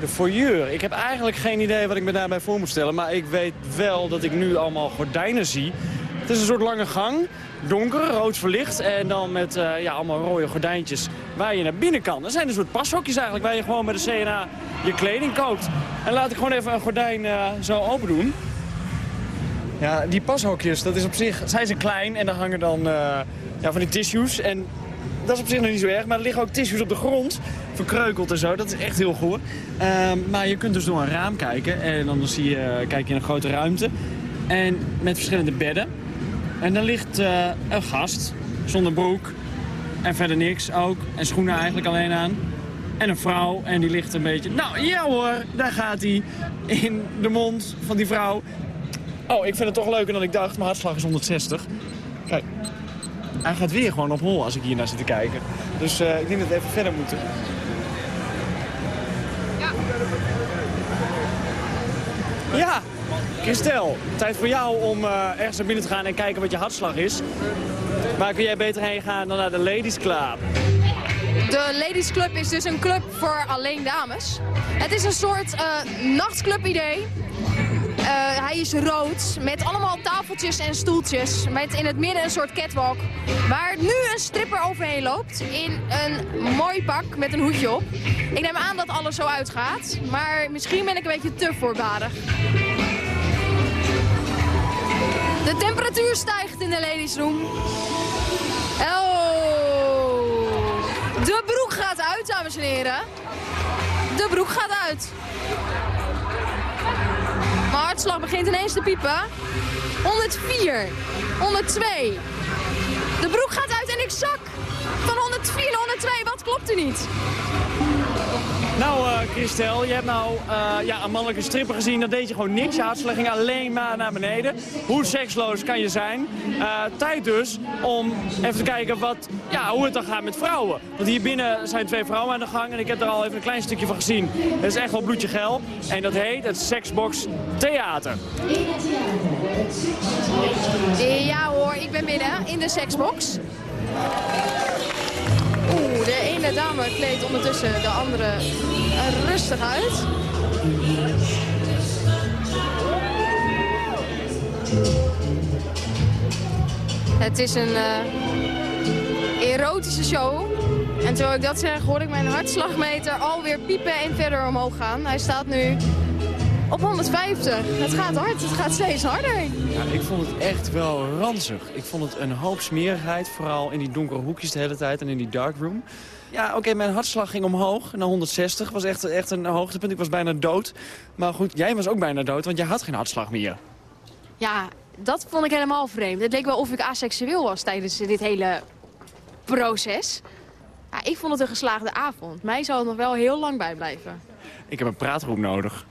De foyer. Ik heb eigenlijk geen idee wat ik me daarbij voor moet stellen. Maar ik weet wel dat ik nu allemaal gordijnen zie. Het is een soort lange gang. Donker, rood verlicht. En dan met uh, ja, allemaal rode gordijntjes waar je naar binnen kan. Er zijn een soort pashokjes eigenlijk waar je gewoon met de CNA je kleding koopt. En laat ik gewoon even een gordijn uh, zo open doen. Ja, die pashokjes, dat is op zich, zijn ze klein en dan hangen dan uh, ja, van die tissues. En dat is op zich nog niet zo erg, maar er liggen ook tissues op de grond. Verkreukeld en zo, dat is echt heel goed. Uh, maar je kunt dus door een raam kijken en dan zie je, kijk je in een grote ruimte. En met verschillende bedden. En dan ligt uh, een gast, zonder broek. En verder niks ook. En schoenen eigenlijk alleen aan. En een vrouw. En die ligt een beetje... Nou, ja hoor, daar gaat hij. In de mond van die vrouw. Oh, ik vind het toch leuker dan ik dacht. Mijn hartslag is 160. Kijk. Hij gaat weer gewoon op hol als ik hier naar zit te kijken. Dus uh, ik denk dat we even verder moeten. Ja. Ja, Christel, tijd voor jou om uh, ergens naar binnen te gaan en kijken wat je hartslag is. Waar kun jij beter heen gaan dan naar de Ladies Club? De Ladies Club is dus een club voor alleen dames. Het is een soort uh, nachtclub idee. Uh, hij is rood, met allemaal tafeltjes en stoeltjes. Met in het midden een soort catwalk. Waar nu een stripper overheen loopt. In een mooi pak met een hoedje op. Ik neem aan dat alles zo uitgaat. Maar misschien ben ik een beetje te voorbarig. De temperatuur stijgt in de ladies room. Oh. De broek gaat uit, dames en heren. De broek gaat uit. Mijn hartslag begint ineens te piepen. 104. 102. De broek gaat uit en ik zak. Van 104 naar 102, wat klopt er niet? Nou, eh Christel, je hebt nou eh, ja, een mannelijke stripper gezien. Dat deed je gewoon niks. Je hartslag ging alleen maar naar beneden. Hoe seksloos kan je zijn? Eh, tijd dus om even te kijken wat, ja, hoe het dan gaat met vrouwen. Want hier binnen zijn twee vrouwen aan de gang. En ik heb er al even een klein stukje van gezien. Het is echt wel bloedje geil. En dat heet het Sexbox Theater. Ja hoor, ik ben binnen in de seksbox. De ene dame kleedt ondertussen de andere rustig uit. Het is een eh, erotische show. En terwijl ik dat zeg, hoor ik mijn hartslagmeter alweer piepen en verder omhoog gaan. Hij staat nu op 150. Het gaat hard, het gaat steeds harder. Ja, ik vond het echt wel ranzig. Ik vond het een hoop smerigheid, vooral in die donkere hoekjes de hele tijd en in die darkroom. Ja, oké, mijn hartslag ging omhoog naar 160. was echt, echt een hoogtepunt. Ik was bijna dood. Maar goed, jij was ook bijna dood, want jij had geen hartslag meer. Ja, dat vond ik helemaal vreemd. Het leek wel of ik aseksueel was tijdens dit hele proces. Ja, ik vond het een geslaagde avond. Mij zou het nog wel heel lang bijblijven. Ik heb een praatroep nodig.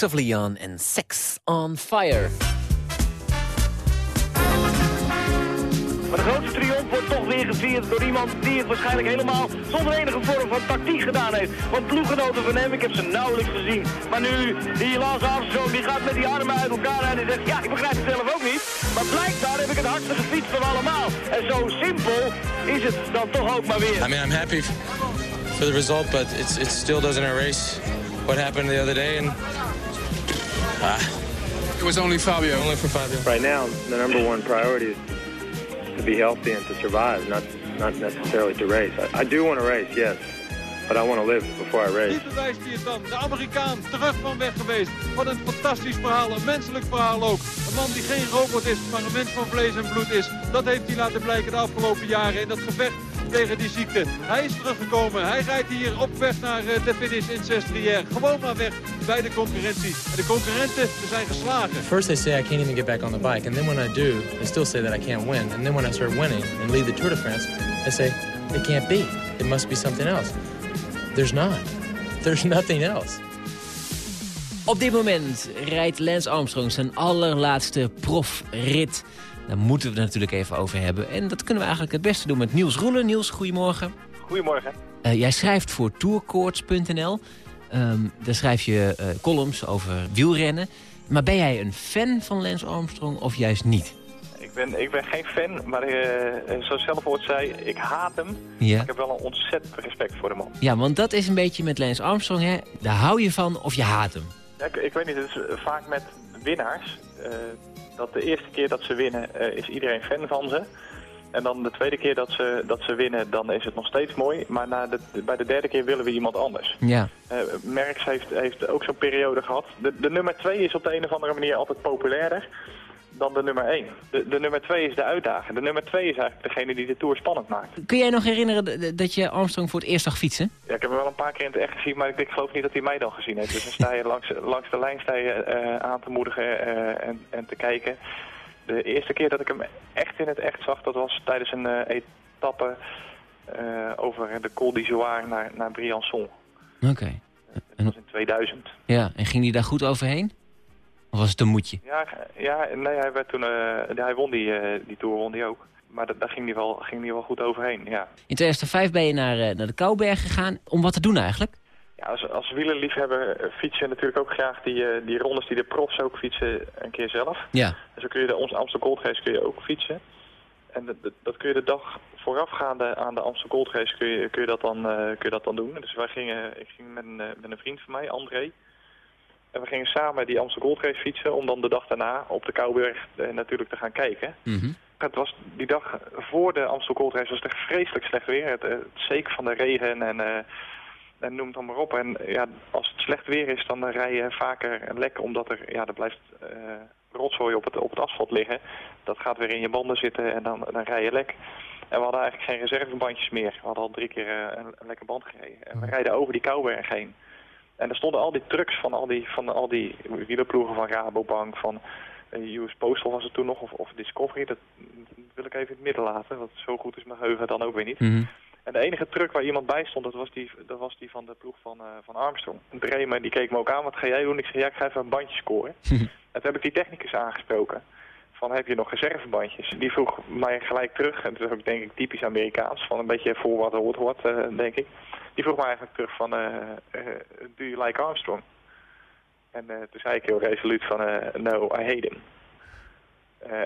Kings of Leon en Sex on Fire. Maar de grootste triomf wordt toch weer ingevierd door iemand die het waarschijnlijk helemaal zonder enige vorm van tactiek gedaan heeft. Want ploeggenoten van hem, ik heb ze nauwelijks gezien. Maar nu, die Lance Armstrong, die gaat met die armen uit elkaar en die zegt, ja, ik begrijp het zelf ook niet. Maar blijkbaar heb ik het hardste gefietst van allemaal. En zo simpel is het dan toch ook maar weer. I mean, I'm happy for the result, but it's, it still doesn't erase what happened the other day. And it was only Fabio. Only for Fabio. Right now, the number one priority is to be healthy and to survive, not not necessarily to race. I, I do want to race, yes, but I want to live before I race. Hier bewijst hij het dan. De Amerikaan terug van weg geweest. Wat een fantastisch verhaal. Een menselijk verhaal ook. Een man die geen robot is, maar een mens van vlees en bloed is. Dat heeft hij laten blijken de afgelopen jaren in dat gevecht tegen die ziekte. Hij is teruggekomen. Hij rijdt hier op weg naar eh, de finish in Sestriere. Gewoon maar weg bij de concurrentie. En de concurrenten ze zijn geslagen. First they say I can't even get back on the bike, and then when I do, they still say that I can't win. And then when I start winning and lead the Tour de France, they say it can't be. It must be something else. There's not. There's nothing else. Op dit moment rijdt Lance Armstrong zijn allerlaatste profrit. Daar moeten we het natuurlijk even over hebben. En dat kunnen we eigenlijk het beste doen met Niels Roelen. Niels, goedemorgen. Goedemorgen. Eh, jij schrijft voor tourcourts.nl. Ehm, daar schrijf je eh, columns over wielrennen. Maar ben jij een fan van Lance Armstrong of juist niet? Ik ben, ik ben geen fan, maar eh, zoals zelf woord zei, ik haat hem. Ja. Ik heb wel een ontzettend respect voor de man. Ja, want dat is een beetje met Lance Armstrong, hè? Daar hou je van of je haat hem. Ja, ik, ik weet niet, het is vaak met winnaars. eh, dat de eerste keer dat ze winnen, eh, is iedereen fan van ze. En dan de tweede keer dat ze, dat ze winnen, dan is het nog steeds mooi. Maar na de, bij de derde keer willen we iemand anders. Ja. Eh Merckx heeft, heeft ook zo'n periode gehad. De, de nummer 2 is op de een of andere manier altijd populairder dan de nummer 1. De, de nummer 2 is de uitdager. De nummer 2 is eigenlijk degene die de Tour spannend maakt. Kun jij nog herinneren dat je Armstrong voor het eerst zag fietsen? Ja, ik heb hem wel een paar keer in het echt gezien, maar ik, ik geloof niet dat hij mij dan gezien heeft. Dus dan sta je langs, langs de lijn sta je, eh, aan te moedigen eh, en, en te kijken. De eerste keer dat ik hem echt in het echt zag, dat was tijdens een eh, etappe over de Col d'Izoire naar, naar Briançon. Oké. Dat was in 2000. Ja, en ging hij daar goed overheen? Of was het een moedje? Ja, ja nee, hij, werd toen, eh, hij won die, eh, die Tour won die ook. Maar da- daar ging hij, wel, ging hij wel goed overheen, ja. In 2005 ben je naar, eh, naar de Kouberg gegaan. Om wat te doen eigenlijk? Ja, als, als wielerliefhebber fiets je natuurlijk ook graag die, die rondes die de profs ook fietsen een keer zelf. Ja. En zo kun je de ons Amstel Gold Race kun je ook fietsen. En dat, dat- dat kun je de dag voorafgaande aan de Amstel Gold Race kun je, kun je, dat, dan, kun je dat dan doen. Dus wij gingen, ik ging met een, met een vriend van mij, André. En we gingen samen die Amstel Gold Race fietsen om dan de dag daarna op de Kouberg eh, natuurlijk te gaan kijken. Het was die dag voor de Amstel Gold Race was het echt vreselijk slecht weer. Het, eh, het zeker van de regen en, eh, en noem het dan maar op. En ja, als het slecht weer is, dan rij je vaker lek omdat er, ja, er blijft eh, rotzooi op het, op het asfalt liggen. Dat gaat weer in je banden zitten en dan, dan rij je lek. En we hadden eigenlijk geen reservebandjes meer. We hadden al drie keer een, een lekker band gereden. En we rijden over die Kouberg heen. En er stonden al die trucks van al die, van al die wielerploegen van Rabobank, van eh, US Postal was het toen nog, of, of Discovery. Dat wil ik even in het midden laten, want zo goed is mijn geheugen dan ook weer niet. En de enige truck waar iemand bij stond, dat was die, dat was die van de ploeg van, eh, van Armstrong. Bremen die keek me ook aan, wat ga jij doen? Ik zei, ja, ik ga even een bandje scoren. en toen heb ik die technicus aangesproken. Van, heb je nog reservebandjes? Die vroeg mij gelijk terug, en dat is ook denk ik typisch Amerikaans, van een beetje voor wat hoort hoort, eh, denk ik. Die vroeg me eigenlijk terug van, eh, eh, do you like Armstrong? En eh, toen zei ik heel resoluut van, no, I hate him.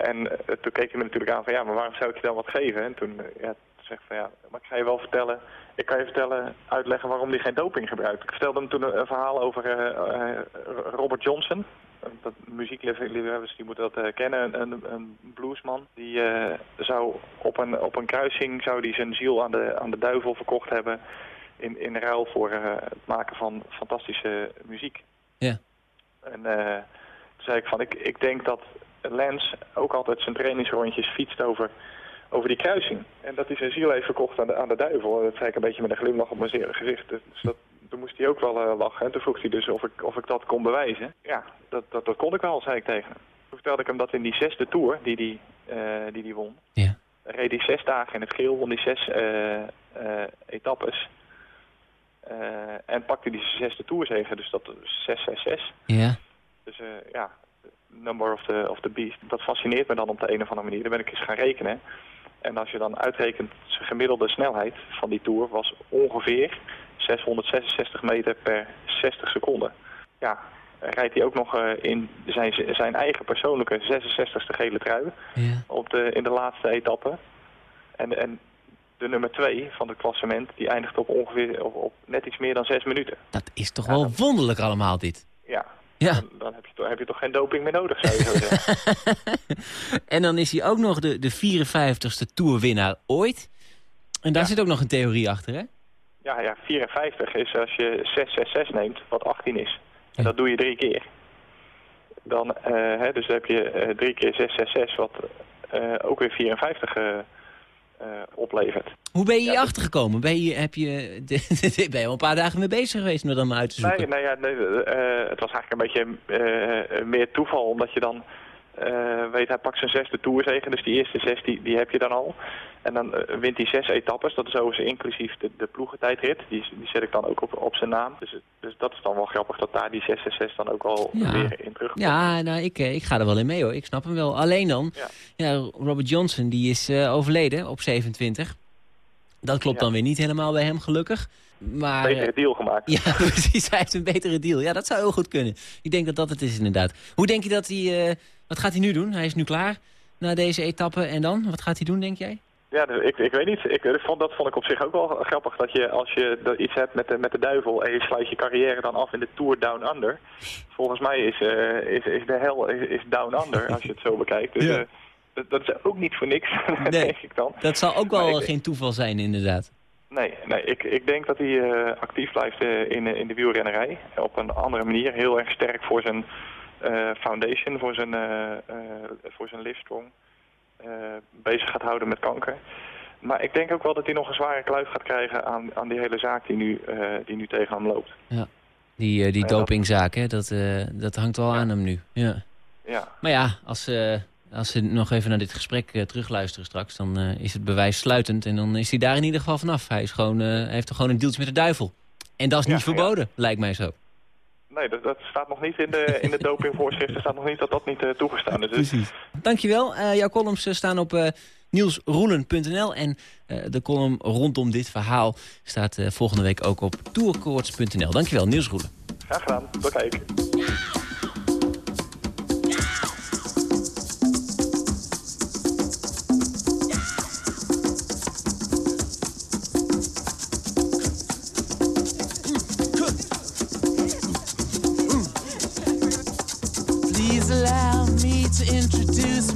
En toen keek hij me natuurlijk aan van, ja, maar waarom zou ik je dan wat geven? En toen, ja, toen zeg ik van, ja, maar ik ga je wel vertellen, ik kan je vertellen, uitleggen waarom hij geen doping gebruikt. Ik vertelde hem toen een, verhaal over Robert Johnson. Dat muziekliefhebbers die moeten dat eh, kennen, een, een, bluesman. Die zou op een, op een kruising zou die zijn ziel aan de, aan de duivel verkocht hebben in, in ruil voor eh, het maken van fantastische muziek. Ja. En eh, toen zei ik van, ik, ik denk dat Lens ook altijd zijn trainingsrondjes fietst over, over die kruising. En dat hij zijn ziel heeft verkocht aan de, aan de duivel. Dat zei ik een beetje met een glimlach op mijn gezicht. Dus dat, toen moest hij ook wel eh, lachen. En toen vroeg hij dus of ik, of ik dat kon bewijzen. Ja, dat, dat, dat kon ik wel, zei ik tegen hem. Toen vertelde ik hem dat in die zesde tour die die, die, die won... Ja. reed hij zes dagen in het geel, won die zes etappes... Eh, en pakte die zesde toerzegen, dus dat is 6-6-6. Ja. Dus eh, ja, number of the, of the beast. Dat fascineert me dan op de een of andere manier. Dan ben ik eens gaan rekenen. En als je dan uitrekent, zijn gemiddelde snelheid van die Tour was ongeveer 666 meter per 60 seconden. Ja, rijdt hij ook nog eh, in zijn, zijn eigen persoonlijke 66ste gele trui op de, in de laatste etappe. En, en de nummer 2 van het klassement, die eindigt op ongeveer op, op net iets meer dan 6 minuten. Dat is toch wel wonderlijk allemaal dit. Ja, Ja. Dan, dan heb, je, toch- heb je toch geen doping meer nodig, zou je zo zeggen. En dan is hij ook nog de, de 54ste toerwinnaar ooit. En daar zit ook nog een theorie achter, hè? Ja, ja, 54 is als je 666 neemt, wat 18 is. En dat doe je drie keer. Dan, eh, hè, dus dan heb je eh, drie keer 666, wat eh, ook weer 54 eh, eh, oplevert. Hoe ben je hier achter gekomen? Ben je, heb je, ben je al een paar dagen mee bezig geweest met hem uit te zoeken? Nee, nee, ja, nee eh, het was eigenlijk een beetje eh, meer toeval, omdat je dan eh, weet, hij pakt zijn zesde toerzegen, dus die eerste zes die, die heb je dan al. En dan eh, wint hij zes etappes, dat is overigens inclusief de, de ploegentijdrit, die, die zet ik dan ook op, op zijn naam. Dus, dus dat is dan wel grappig dat daar die 666 dan ook al Ja. weer in terugkomt. Ja, nou, ik, eh, ik ga er wel in mee hoor. Ik snap hem wel. Alleen dan, ja. Robert Johnson die is overleden op 27. Dat klopt dan weer niet helemaal bij hem, gelukkig. Maar, Betere deal gemaakt. Ja, precies. Hij heeft een betere deal. Ja, dat zou heel goed kunnen. Ik denk dat dat het is inderdaad. Hoe denk je dat hij... wat gaat hij nu doen? Hij is nu klaar na deze etappe. En dan? Wat gaat hij doen, denk jij? Ja, ik, ik weet niet. Ik, ik vond, dat vond ik op zich ook wel grappig. Dat je als je iets hebt met de, met de duivel en je sluit je carrière dan af in de Tour Down Under. Volgens mij is, eh, is, is de hel is, is Down Under, als je het zo bekijkt. Dus Ja. eh, dat, dat is ook niet voor niks, Nee. denk ik dan. Dat zal ook wel ik- geen toeval zijn, inderdaad. Nee, nee ik, ik denk dat hij eh, actief blijft eh, in, in de wielrennerij. Op een andere manier. Heel erg sterk voor zijn foundation, voor zijn, eh eh, voor zijn Livestrong. eh, bezig gaat houden met kanker. Maar ik denk ook wel dat hij nog een zware kluif gaat krijgen aan, aan die hele zaak die nu, eh, die nu tegen hem loopt. Ja. Die, eh, die dopingzaak, hè, dat, eh, dat hangt wel aan hem nu. Ja. Ja. Maar ja, als, eh, als ze nog even naar dit gesprek eh, terugluisteren straks... dan eh, is het bewijs sluitend en dan is hij daar in ieder geval vanaf. Hij, is gewoon, eh, hij heeft toch gewoon een deeltje met de duivel. En dat is niet ja. verboden, lijkt mij zo. Nee, dat, dat staat nog niet in de, in de dopingvoorschriften. staat nog niet dat dat niet eh, toegestaan is. Dus Precies. Dankjewel. Eh jouw columns eh, staan op eh nielsroelen.nl. En de column rondom dit verhaal staat volgende week ook op tourkoorts.nl. Dankjewel, Niels Roelen. graag gedaan. Tot kijken.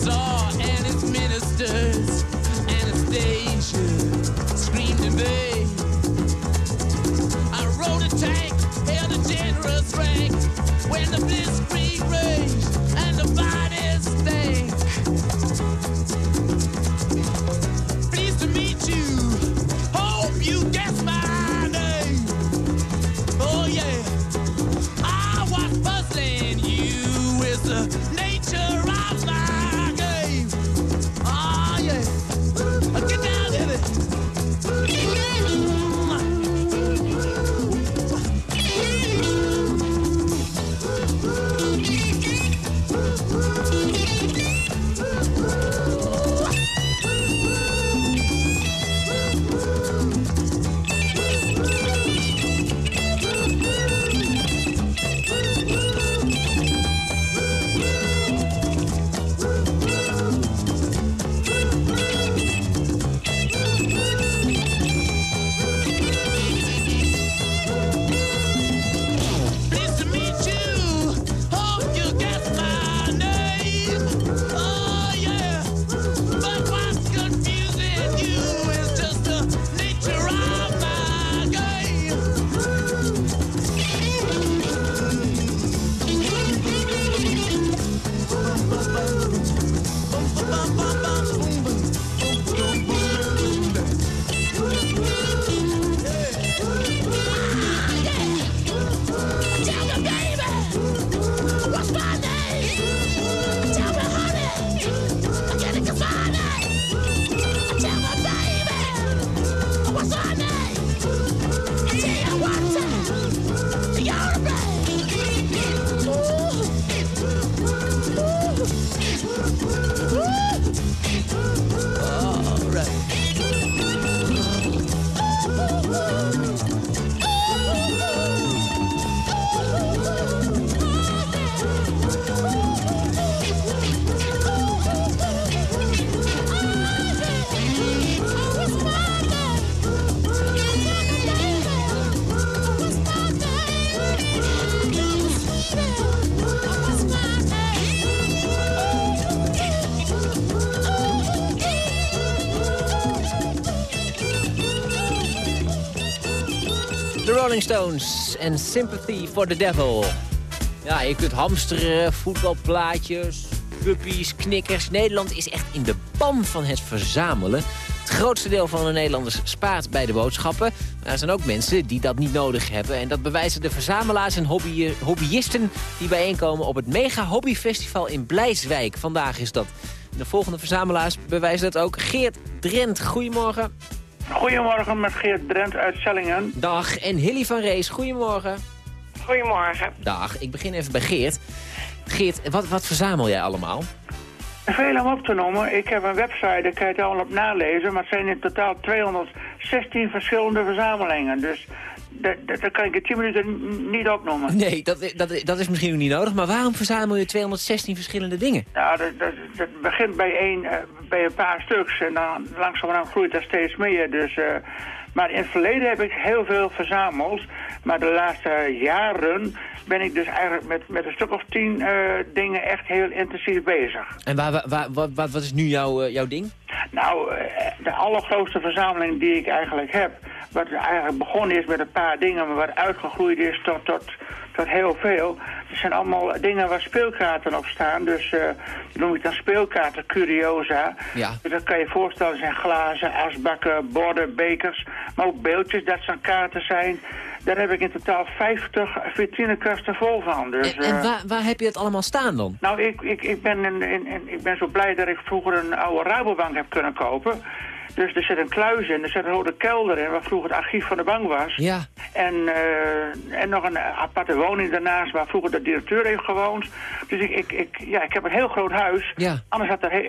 song. Woo, woo. Stones en Sympathy for the Devil. Ja, je kunt hamsteren, voetbalplaatjes, puppies, knikkers. Nederland is echt in de ban van het verzamelen. Het grootste deel van de Nederlanders spaart bij de boodschappen. Maar er zijn ook mensen die dat niet nodig hebben. En dat bewijzen de verzamelaars en hobby hobbyisten... die bijeenkomen op het Mega Hobby Festival in Blijswijk. Vandaag is dat. De volgende verzamelaars bewijzen dat ook. Geert Drent, goedemorgen. Goedemorgen met Geert Drent uit Sellingen. Dag. En Hilly van Rees, goedemorgen. Goedemorgen. Dag, ik begin even bij Geert. Geert, wat, wat verzamel jij allemaal? Veel om op te noemen. Ik heb een website, daar kan je het allemaal op nalezen. Maar het zijn in totaal 216 verschillende verzamelingen. Dus dat, kan ik in 10 minuten niet opnoemen. Nee, dat, dat, dat is misschien niet nodig. Maar waarom verzamel je 216 verschillende dingen? Nou, dat, dat, dat begint bij, één, eh, bij een paar stuks en dan langzamerhand groeit dat steeds meer. Dus, eh, maar in het verleden heb ik heel veel verzameld. Maar de laatste jaren ben ik dus eigenlijk met, met een stuk of tien eh, dingen echt heel intensief bezig. En waar, waar, waar- wat, wat, is nu jouw, jouw ding? Nou, de allergrootste verzameling die ik eigenlijk heb... wat eigenlijk begonnen is met een paar dingen... maar wat uitgegroeid is tot, tot, tot heel veel... dat zijn allemaal dingen waar speelkaarten op staan. Dus eh die noem ik dan speelkaarten, curiosa. Ja. Dus dat kan je voorstellen, zijn glazen, asbakken, borden, bekers... maar ook beeldjes, dat zijn kaarten zijn... Daar heb ik in totaal 50 vitrinekasten vol van. Dus, En, en eh, waar, waar heb je het allemaal staan dan? nou, ik, ik, ik, ben in, in, in- ik ben zo blij dat ik vroeger een oude Rabobank heb kunnen kopen. Dus er zit een kluis in, er zit een rode kelder in, waar vroeger het archief van de bank was. Ja. En, eh, en nog een aparte woning daarnaast, waar vroeger de directeur heeft gewoond. Dus ik, ik, ik, ja, ik heb een heel groot huis. Ja. Anders had dat, eh,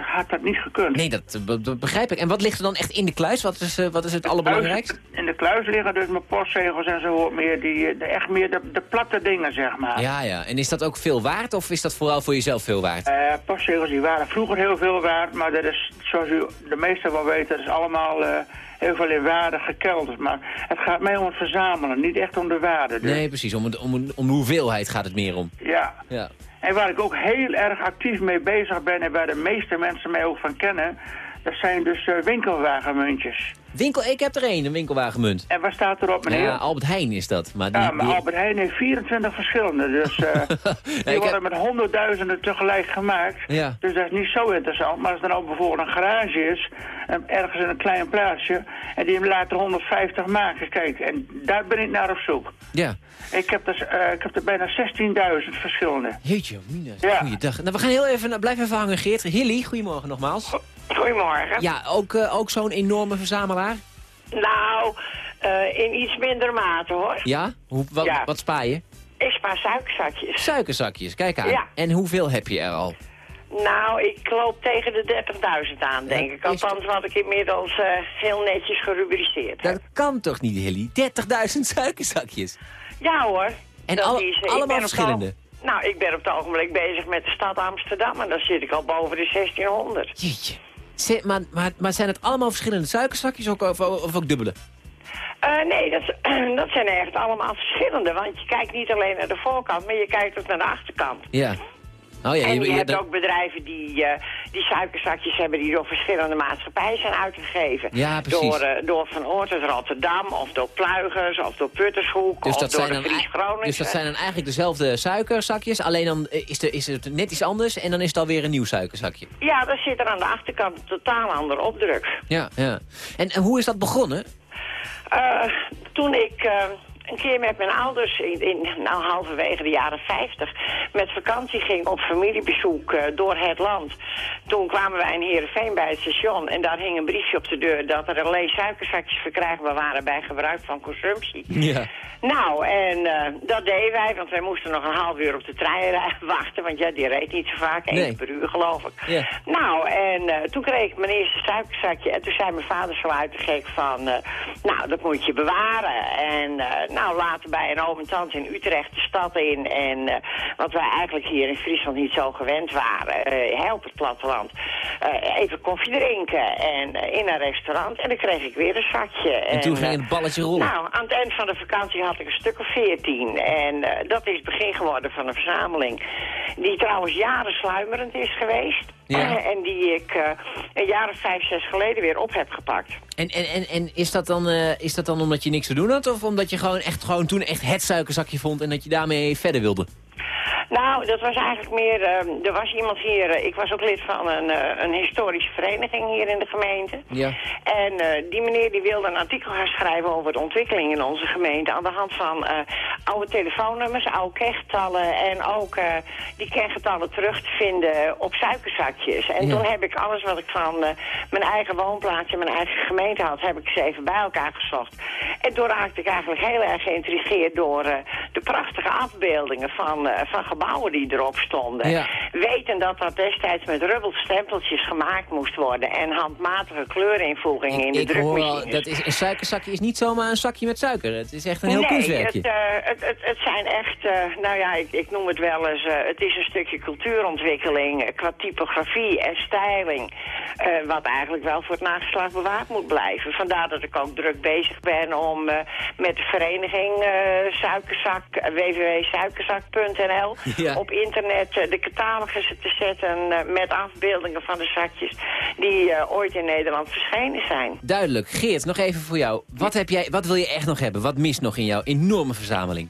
had dat niet gekund. Nee, dat, eh, be- be- begrijp ik. En wat ligt er dan echt in de kluis? Wat is, eh, wat is het allerbelangrijkste? In de kluis liggen dus mijn postzegels enzovoort meer, die, eh, de, echt meer de, de platte dingen, zeg maar. Ja, ja. En is dat ook veel waard of is dat vooral voor jezelf veel waard? Eh, postzegels die waren vroeger heel veel waard, maar dat is, zoals u de meesten wel weten, dat is allemaal eh, heel veel in waarde gekelderd. Maar het gaat mij om het verzamelen, niet echt om de waarde. Dus, Nee, precies. Om, het- om, om de hoeveelheid gaat het meer om. Ja. Ja. En waar ik ook heel erg actief mee bezig ben en waar de meeste mensen mij ook van kennen, dat zijn dus eh, winkelwagenmuntjes. Winkel, ik heb er één, een winkelwagenmunt. En waar staat erop, meneer? Ja, Albert Heijn is dat. Maar die, Ja, maar die- Albert Heijn heeft 24 24 dus eh, die worden met honderdduizenden tegelijk gemaakt. Ja. Dus dat is niet zo interessant. Maar als er dan ook bijvoorbeeld een garage is, en ergens in een klein plaatsje, en die hem later 150 maken, kijk, en daar ben ik naar op zoek. Ja. Ik heb, dus, eh, ik heb er bijna 16.000 verschillende. Jeetje, Mina. Ja. Goeiedag. Nou, we gaan heel even, nou, blijf even hangen, Geert. Hilly, goedemorgen nogmaals. Goedemorgen. Ja, ook, eh, ook zo'n enorme verzamelaar? Nou, eh, in iets minder mate hoor. Ja? Hoe, wat, Ja. wat spaar je? Ik spaar suikerzakjes. Suikerzakjes, kijk aan. Ja. En hoeveel heb je er al? Nou, ik loop tegen de 30.000 aan, denk ik. Althans, wat ik inmiddels eh, heel netjes gerubriceerd heb. Dat kan toch niet, Hilly? 30.000 suikerzakjes. Ja hoor. En is, ik allemaal verschillende? Nou, ik ben op het ogenblik bezig met de stad Amsterdam. En dan zit ik al boven de 1600. Jeetje. Maar, maar, maar zijn het allemaal verschillende suikerzakjes ook, of, of ook dubbele? Eh, nee, dat, dat zijn echt allemaal verschillende. Want je kijkt niet alleen naar de voorkant, maar je kijkt ook naar de achterkant. Ja. Oh ja, en je, hebt dat- ook bedrijven die, eh, die suikerzakjes hebben die door verschillende maatschappijen zijn uitgegeven. Ja, precies. Door, eh, door Van Oort uit Rotterdam, of door Pluigers, of door Puttershoek, Dus of dat, door zijn de dan, Groningen. dus dat zijn dan eigenlijk dezelfde suikerzakjes, alleen dan eh, is, de, is het net iets anders en dan is het alweer een nieuw suikerzakje. Ja, daar zit er aan de achterkant een totaal ander opdruk. Ja, ja. En, en hoe is dat begonnen? Eh, toen ik een keer met mijn ouders, in, in, nou halverwege de jaren 50, met vakantie ging op familiebezoek eh, door het land. Toen kwamen wij in Heerenveen bij het station en daar hing een briefje op de deur dat er alleen suikerzakjes verkrijgbaar waren bij gebruik van consumptie. Ja. Nou, en eh, dat deden wij, want wij moesten nog een half uur op de trein wachten, want ja, die reed niet zo vaak, één Nee. per uur geloof ik. Ja. Nou, en eh, toen kreeg ik mijn eerste suikerzakje. En toen zei mijn vader zo uit de gek van... nou, dat moet je bewaren. En nou, later bij een oom en tante in Utrecht de stad in. En eh, wat wij eigenlijk hier in Friesland niet zo gewend waren. eh, hè, op het platteland. eh, even koffie drinken. En in een restaurant. En dan kreeg ik weer een zakje. En toen ging het balletje rollen. Nou, aan het eind van de vakantie had ik een stuk of veertien. En dat is het begin geworden van een verzameling. Die trouwens jaren sluimerend is geweest. Ja. En die ik een jaar of vijf, zes geleden weer op heb gepakt. En, en, en, en is, dat dan, eh, is dat dan omdat je niks te doen had? Of omdat je gewoon, echt, gewoon toen echt het suikerzakje vond en dat je daarmee verder wilde? Nou, dat was eigenlijk meer... eh, er was iemand hier... eh, ik was ook lid van een, eh, een historische vereniging hier in de gemeente. Ja. En eh, die meneer die wilde een artikel gaan schrijven over de ontwikkeling in onze gemeente... aan de hand van oude telefoonnummers, oude kengetallen... en ook die kengetallen terug te vinden op suikerzakjes. En Ja. toen heb ik alles wat ik van mijn eigen woonplaats en mijn eigen gemeente had... heb ik eens even bij elkaar gezocht. En toen raakte ik eigenlijk heel erg geïntrigeerd door de prachtige afbeeldingen van, van gebouwen die erop stonden. Ja. Weten dat dat destijds met rubbelstempeltjes gemaakt moest worden... en handmatige kleurinvoegingen in de Ik hoor al, dat is, een suikerzakje is niet zomaar een zakje met suiker. Het is echt een heel nee, kunstwerkje. Het, eh, het, het, het zijn echt, eh, nou ja, ik, ik noem het wel eens, eh, het is een stukje cultuurontwikkeling qua typografie en stijling. wat eigenlijk wel voor het nageslacht bewaard moet blijven. Vandaar dat ik ook druk bezig ben om met de vereniging Suikerzak, www.suikerzak.nl Ja. op internet eh, de catalogus te zetten eh, met afbeeldingen van de zakjes die eh, ooit in Nederland verschenen zijn. Duidelijk. Geert, nog even voor jou. Wat, heb jij, wat wil je echt nog hebben? Wat mist nog in jouw enorme verzameling?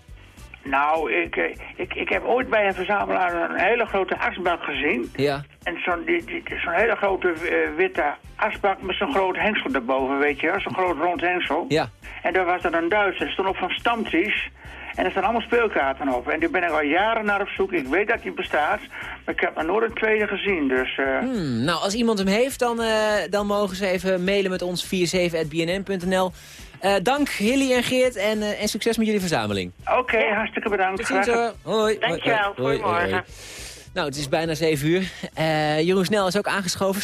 Nou, ik, ik, ik heb ooit bij een verzamelaar een hele grote asbak gezien. Ja. En zo'n die, die, zo'n hele grote witte asbak met zo'n groot hengsel erboven, weet je wel. Zo'n groot rond hengsel. Ja. En daar was er een Duitser. Er stond op van Stamtries. En er staan allemaal speelkaarten op. En die ben ik al jaren naar op zoek. Ik weet dat die bestaat. Maar ik heb nog nooit een tweede gezien. Dus eh, Hmm, nou, als iemand hem heeft, dan, eh, dan mogen ze even mailen met ons 47.bnn.nl. Eh dank Hilly en Geert en, en succes met jullie verzameling. oké, hartstikke bedankt. Tot ziens Graag hoor. Hoi. Dankjewel, Hoi, hoi, hoi. Nou, het is bijna 7 uur. Jeroen Snel is ook aangeschoven.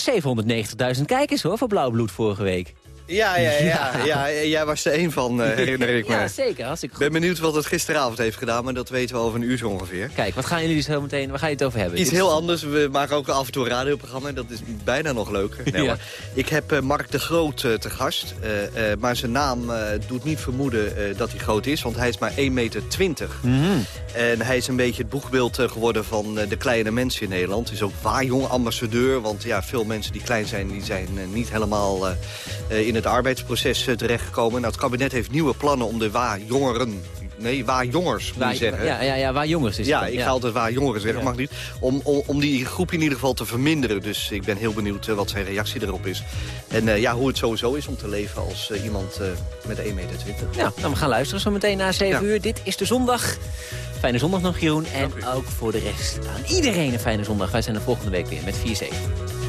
790.000 kijkers hoor, voor Blauw Bloed vorige week. Ja, ja, ja, Ja. ja. jij was er één van, eh, herinner ik me. Ja, zeker. Hartstikke Ik ben benieuwd wat het gisteravond heeft gedaan, maar dat weten we over een uur zo ongeveer. Kijk, wat gaan jullie zo meteen, waar ga je het over hebben? Iets heel anders. We maken ook af en toe een radioprogramma. Dat is bijna nog leuker. Nee, Ja. Ik heb eh, Mark de Groot eh, te gast. Maar zijn naam doet niet vermoeden dat hij groot is. Want hij is maar 1,20 meter. Mhm. En hij is een beetje het boegbeeld geworden van de kleine mensen in Nederland. Is ook waarjong ambassadeur. Want ja, veel mensen die klein zijn, die zijn niet helemaal eh, in het arbeidsproces eh, terechtgekomen. Nou, het kabinet heeft nieuwe plannen om de waarjongeren... Nee, waarjongers, moet Waar, je zeggen. ja, ja, ja, waar jongens is Ja, het dan. ik ga altijd waar jongeren zeggen, Ja. mag niet. Om, om, om die groep in ieder geval te verminderen. Dus ik ben heel benieuwd eh, wat zijn reactie erop is. En eh, ja, hoe het sowieso is om te leven als iemand eh, met 1,20 meter. Ja, nou, we gaan luisteren zo meteen na 7 Ja. uur. Dit is de zondag. Fijne zondag nog, Jeroen. En ook voor de rest aan iedereen een fijne zondag. Wij zijn er volgende week weer met 4-7.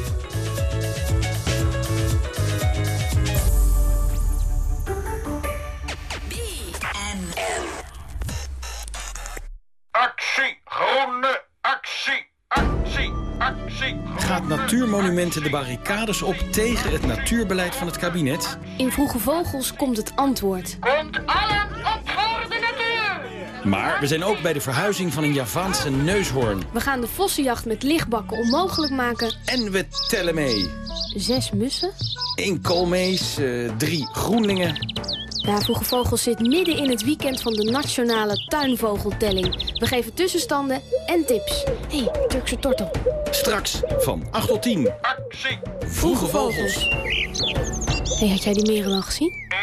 Groene actie, actie, actie. Gaat Natuurmonumenten de barricades op tegen het natuurbeleid van het kabinet? In Vroege Vogels komt het antwoord. Komt allen op voor de natuur. Maar we zijn ook bij de verhuizing van een Javaanse neushoorn. We gaan de vossenjacht met lichtbakken onmogelijk maken. En we tellen mee. Zes mussen. Eén koolmees, eh, drie groenlingen. Ja, Vroege Vogels zit midden in het weekend van de nationale tuinvogeltelling. We geven tussenstanden en tips. Hé, hey, Turkse tortel. Straks van 8 tot 10. Actie. Vroege vogels. Hé, hey, had jij die merel al gezien?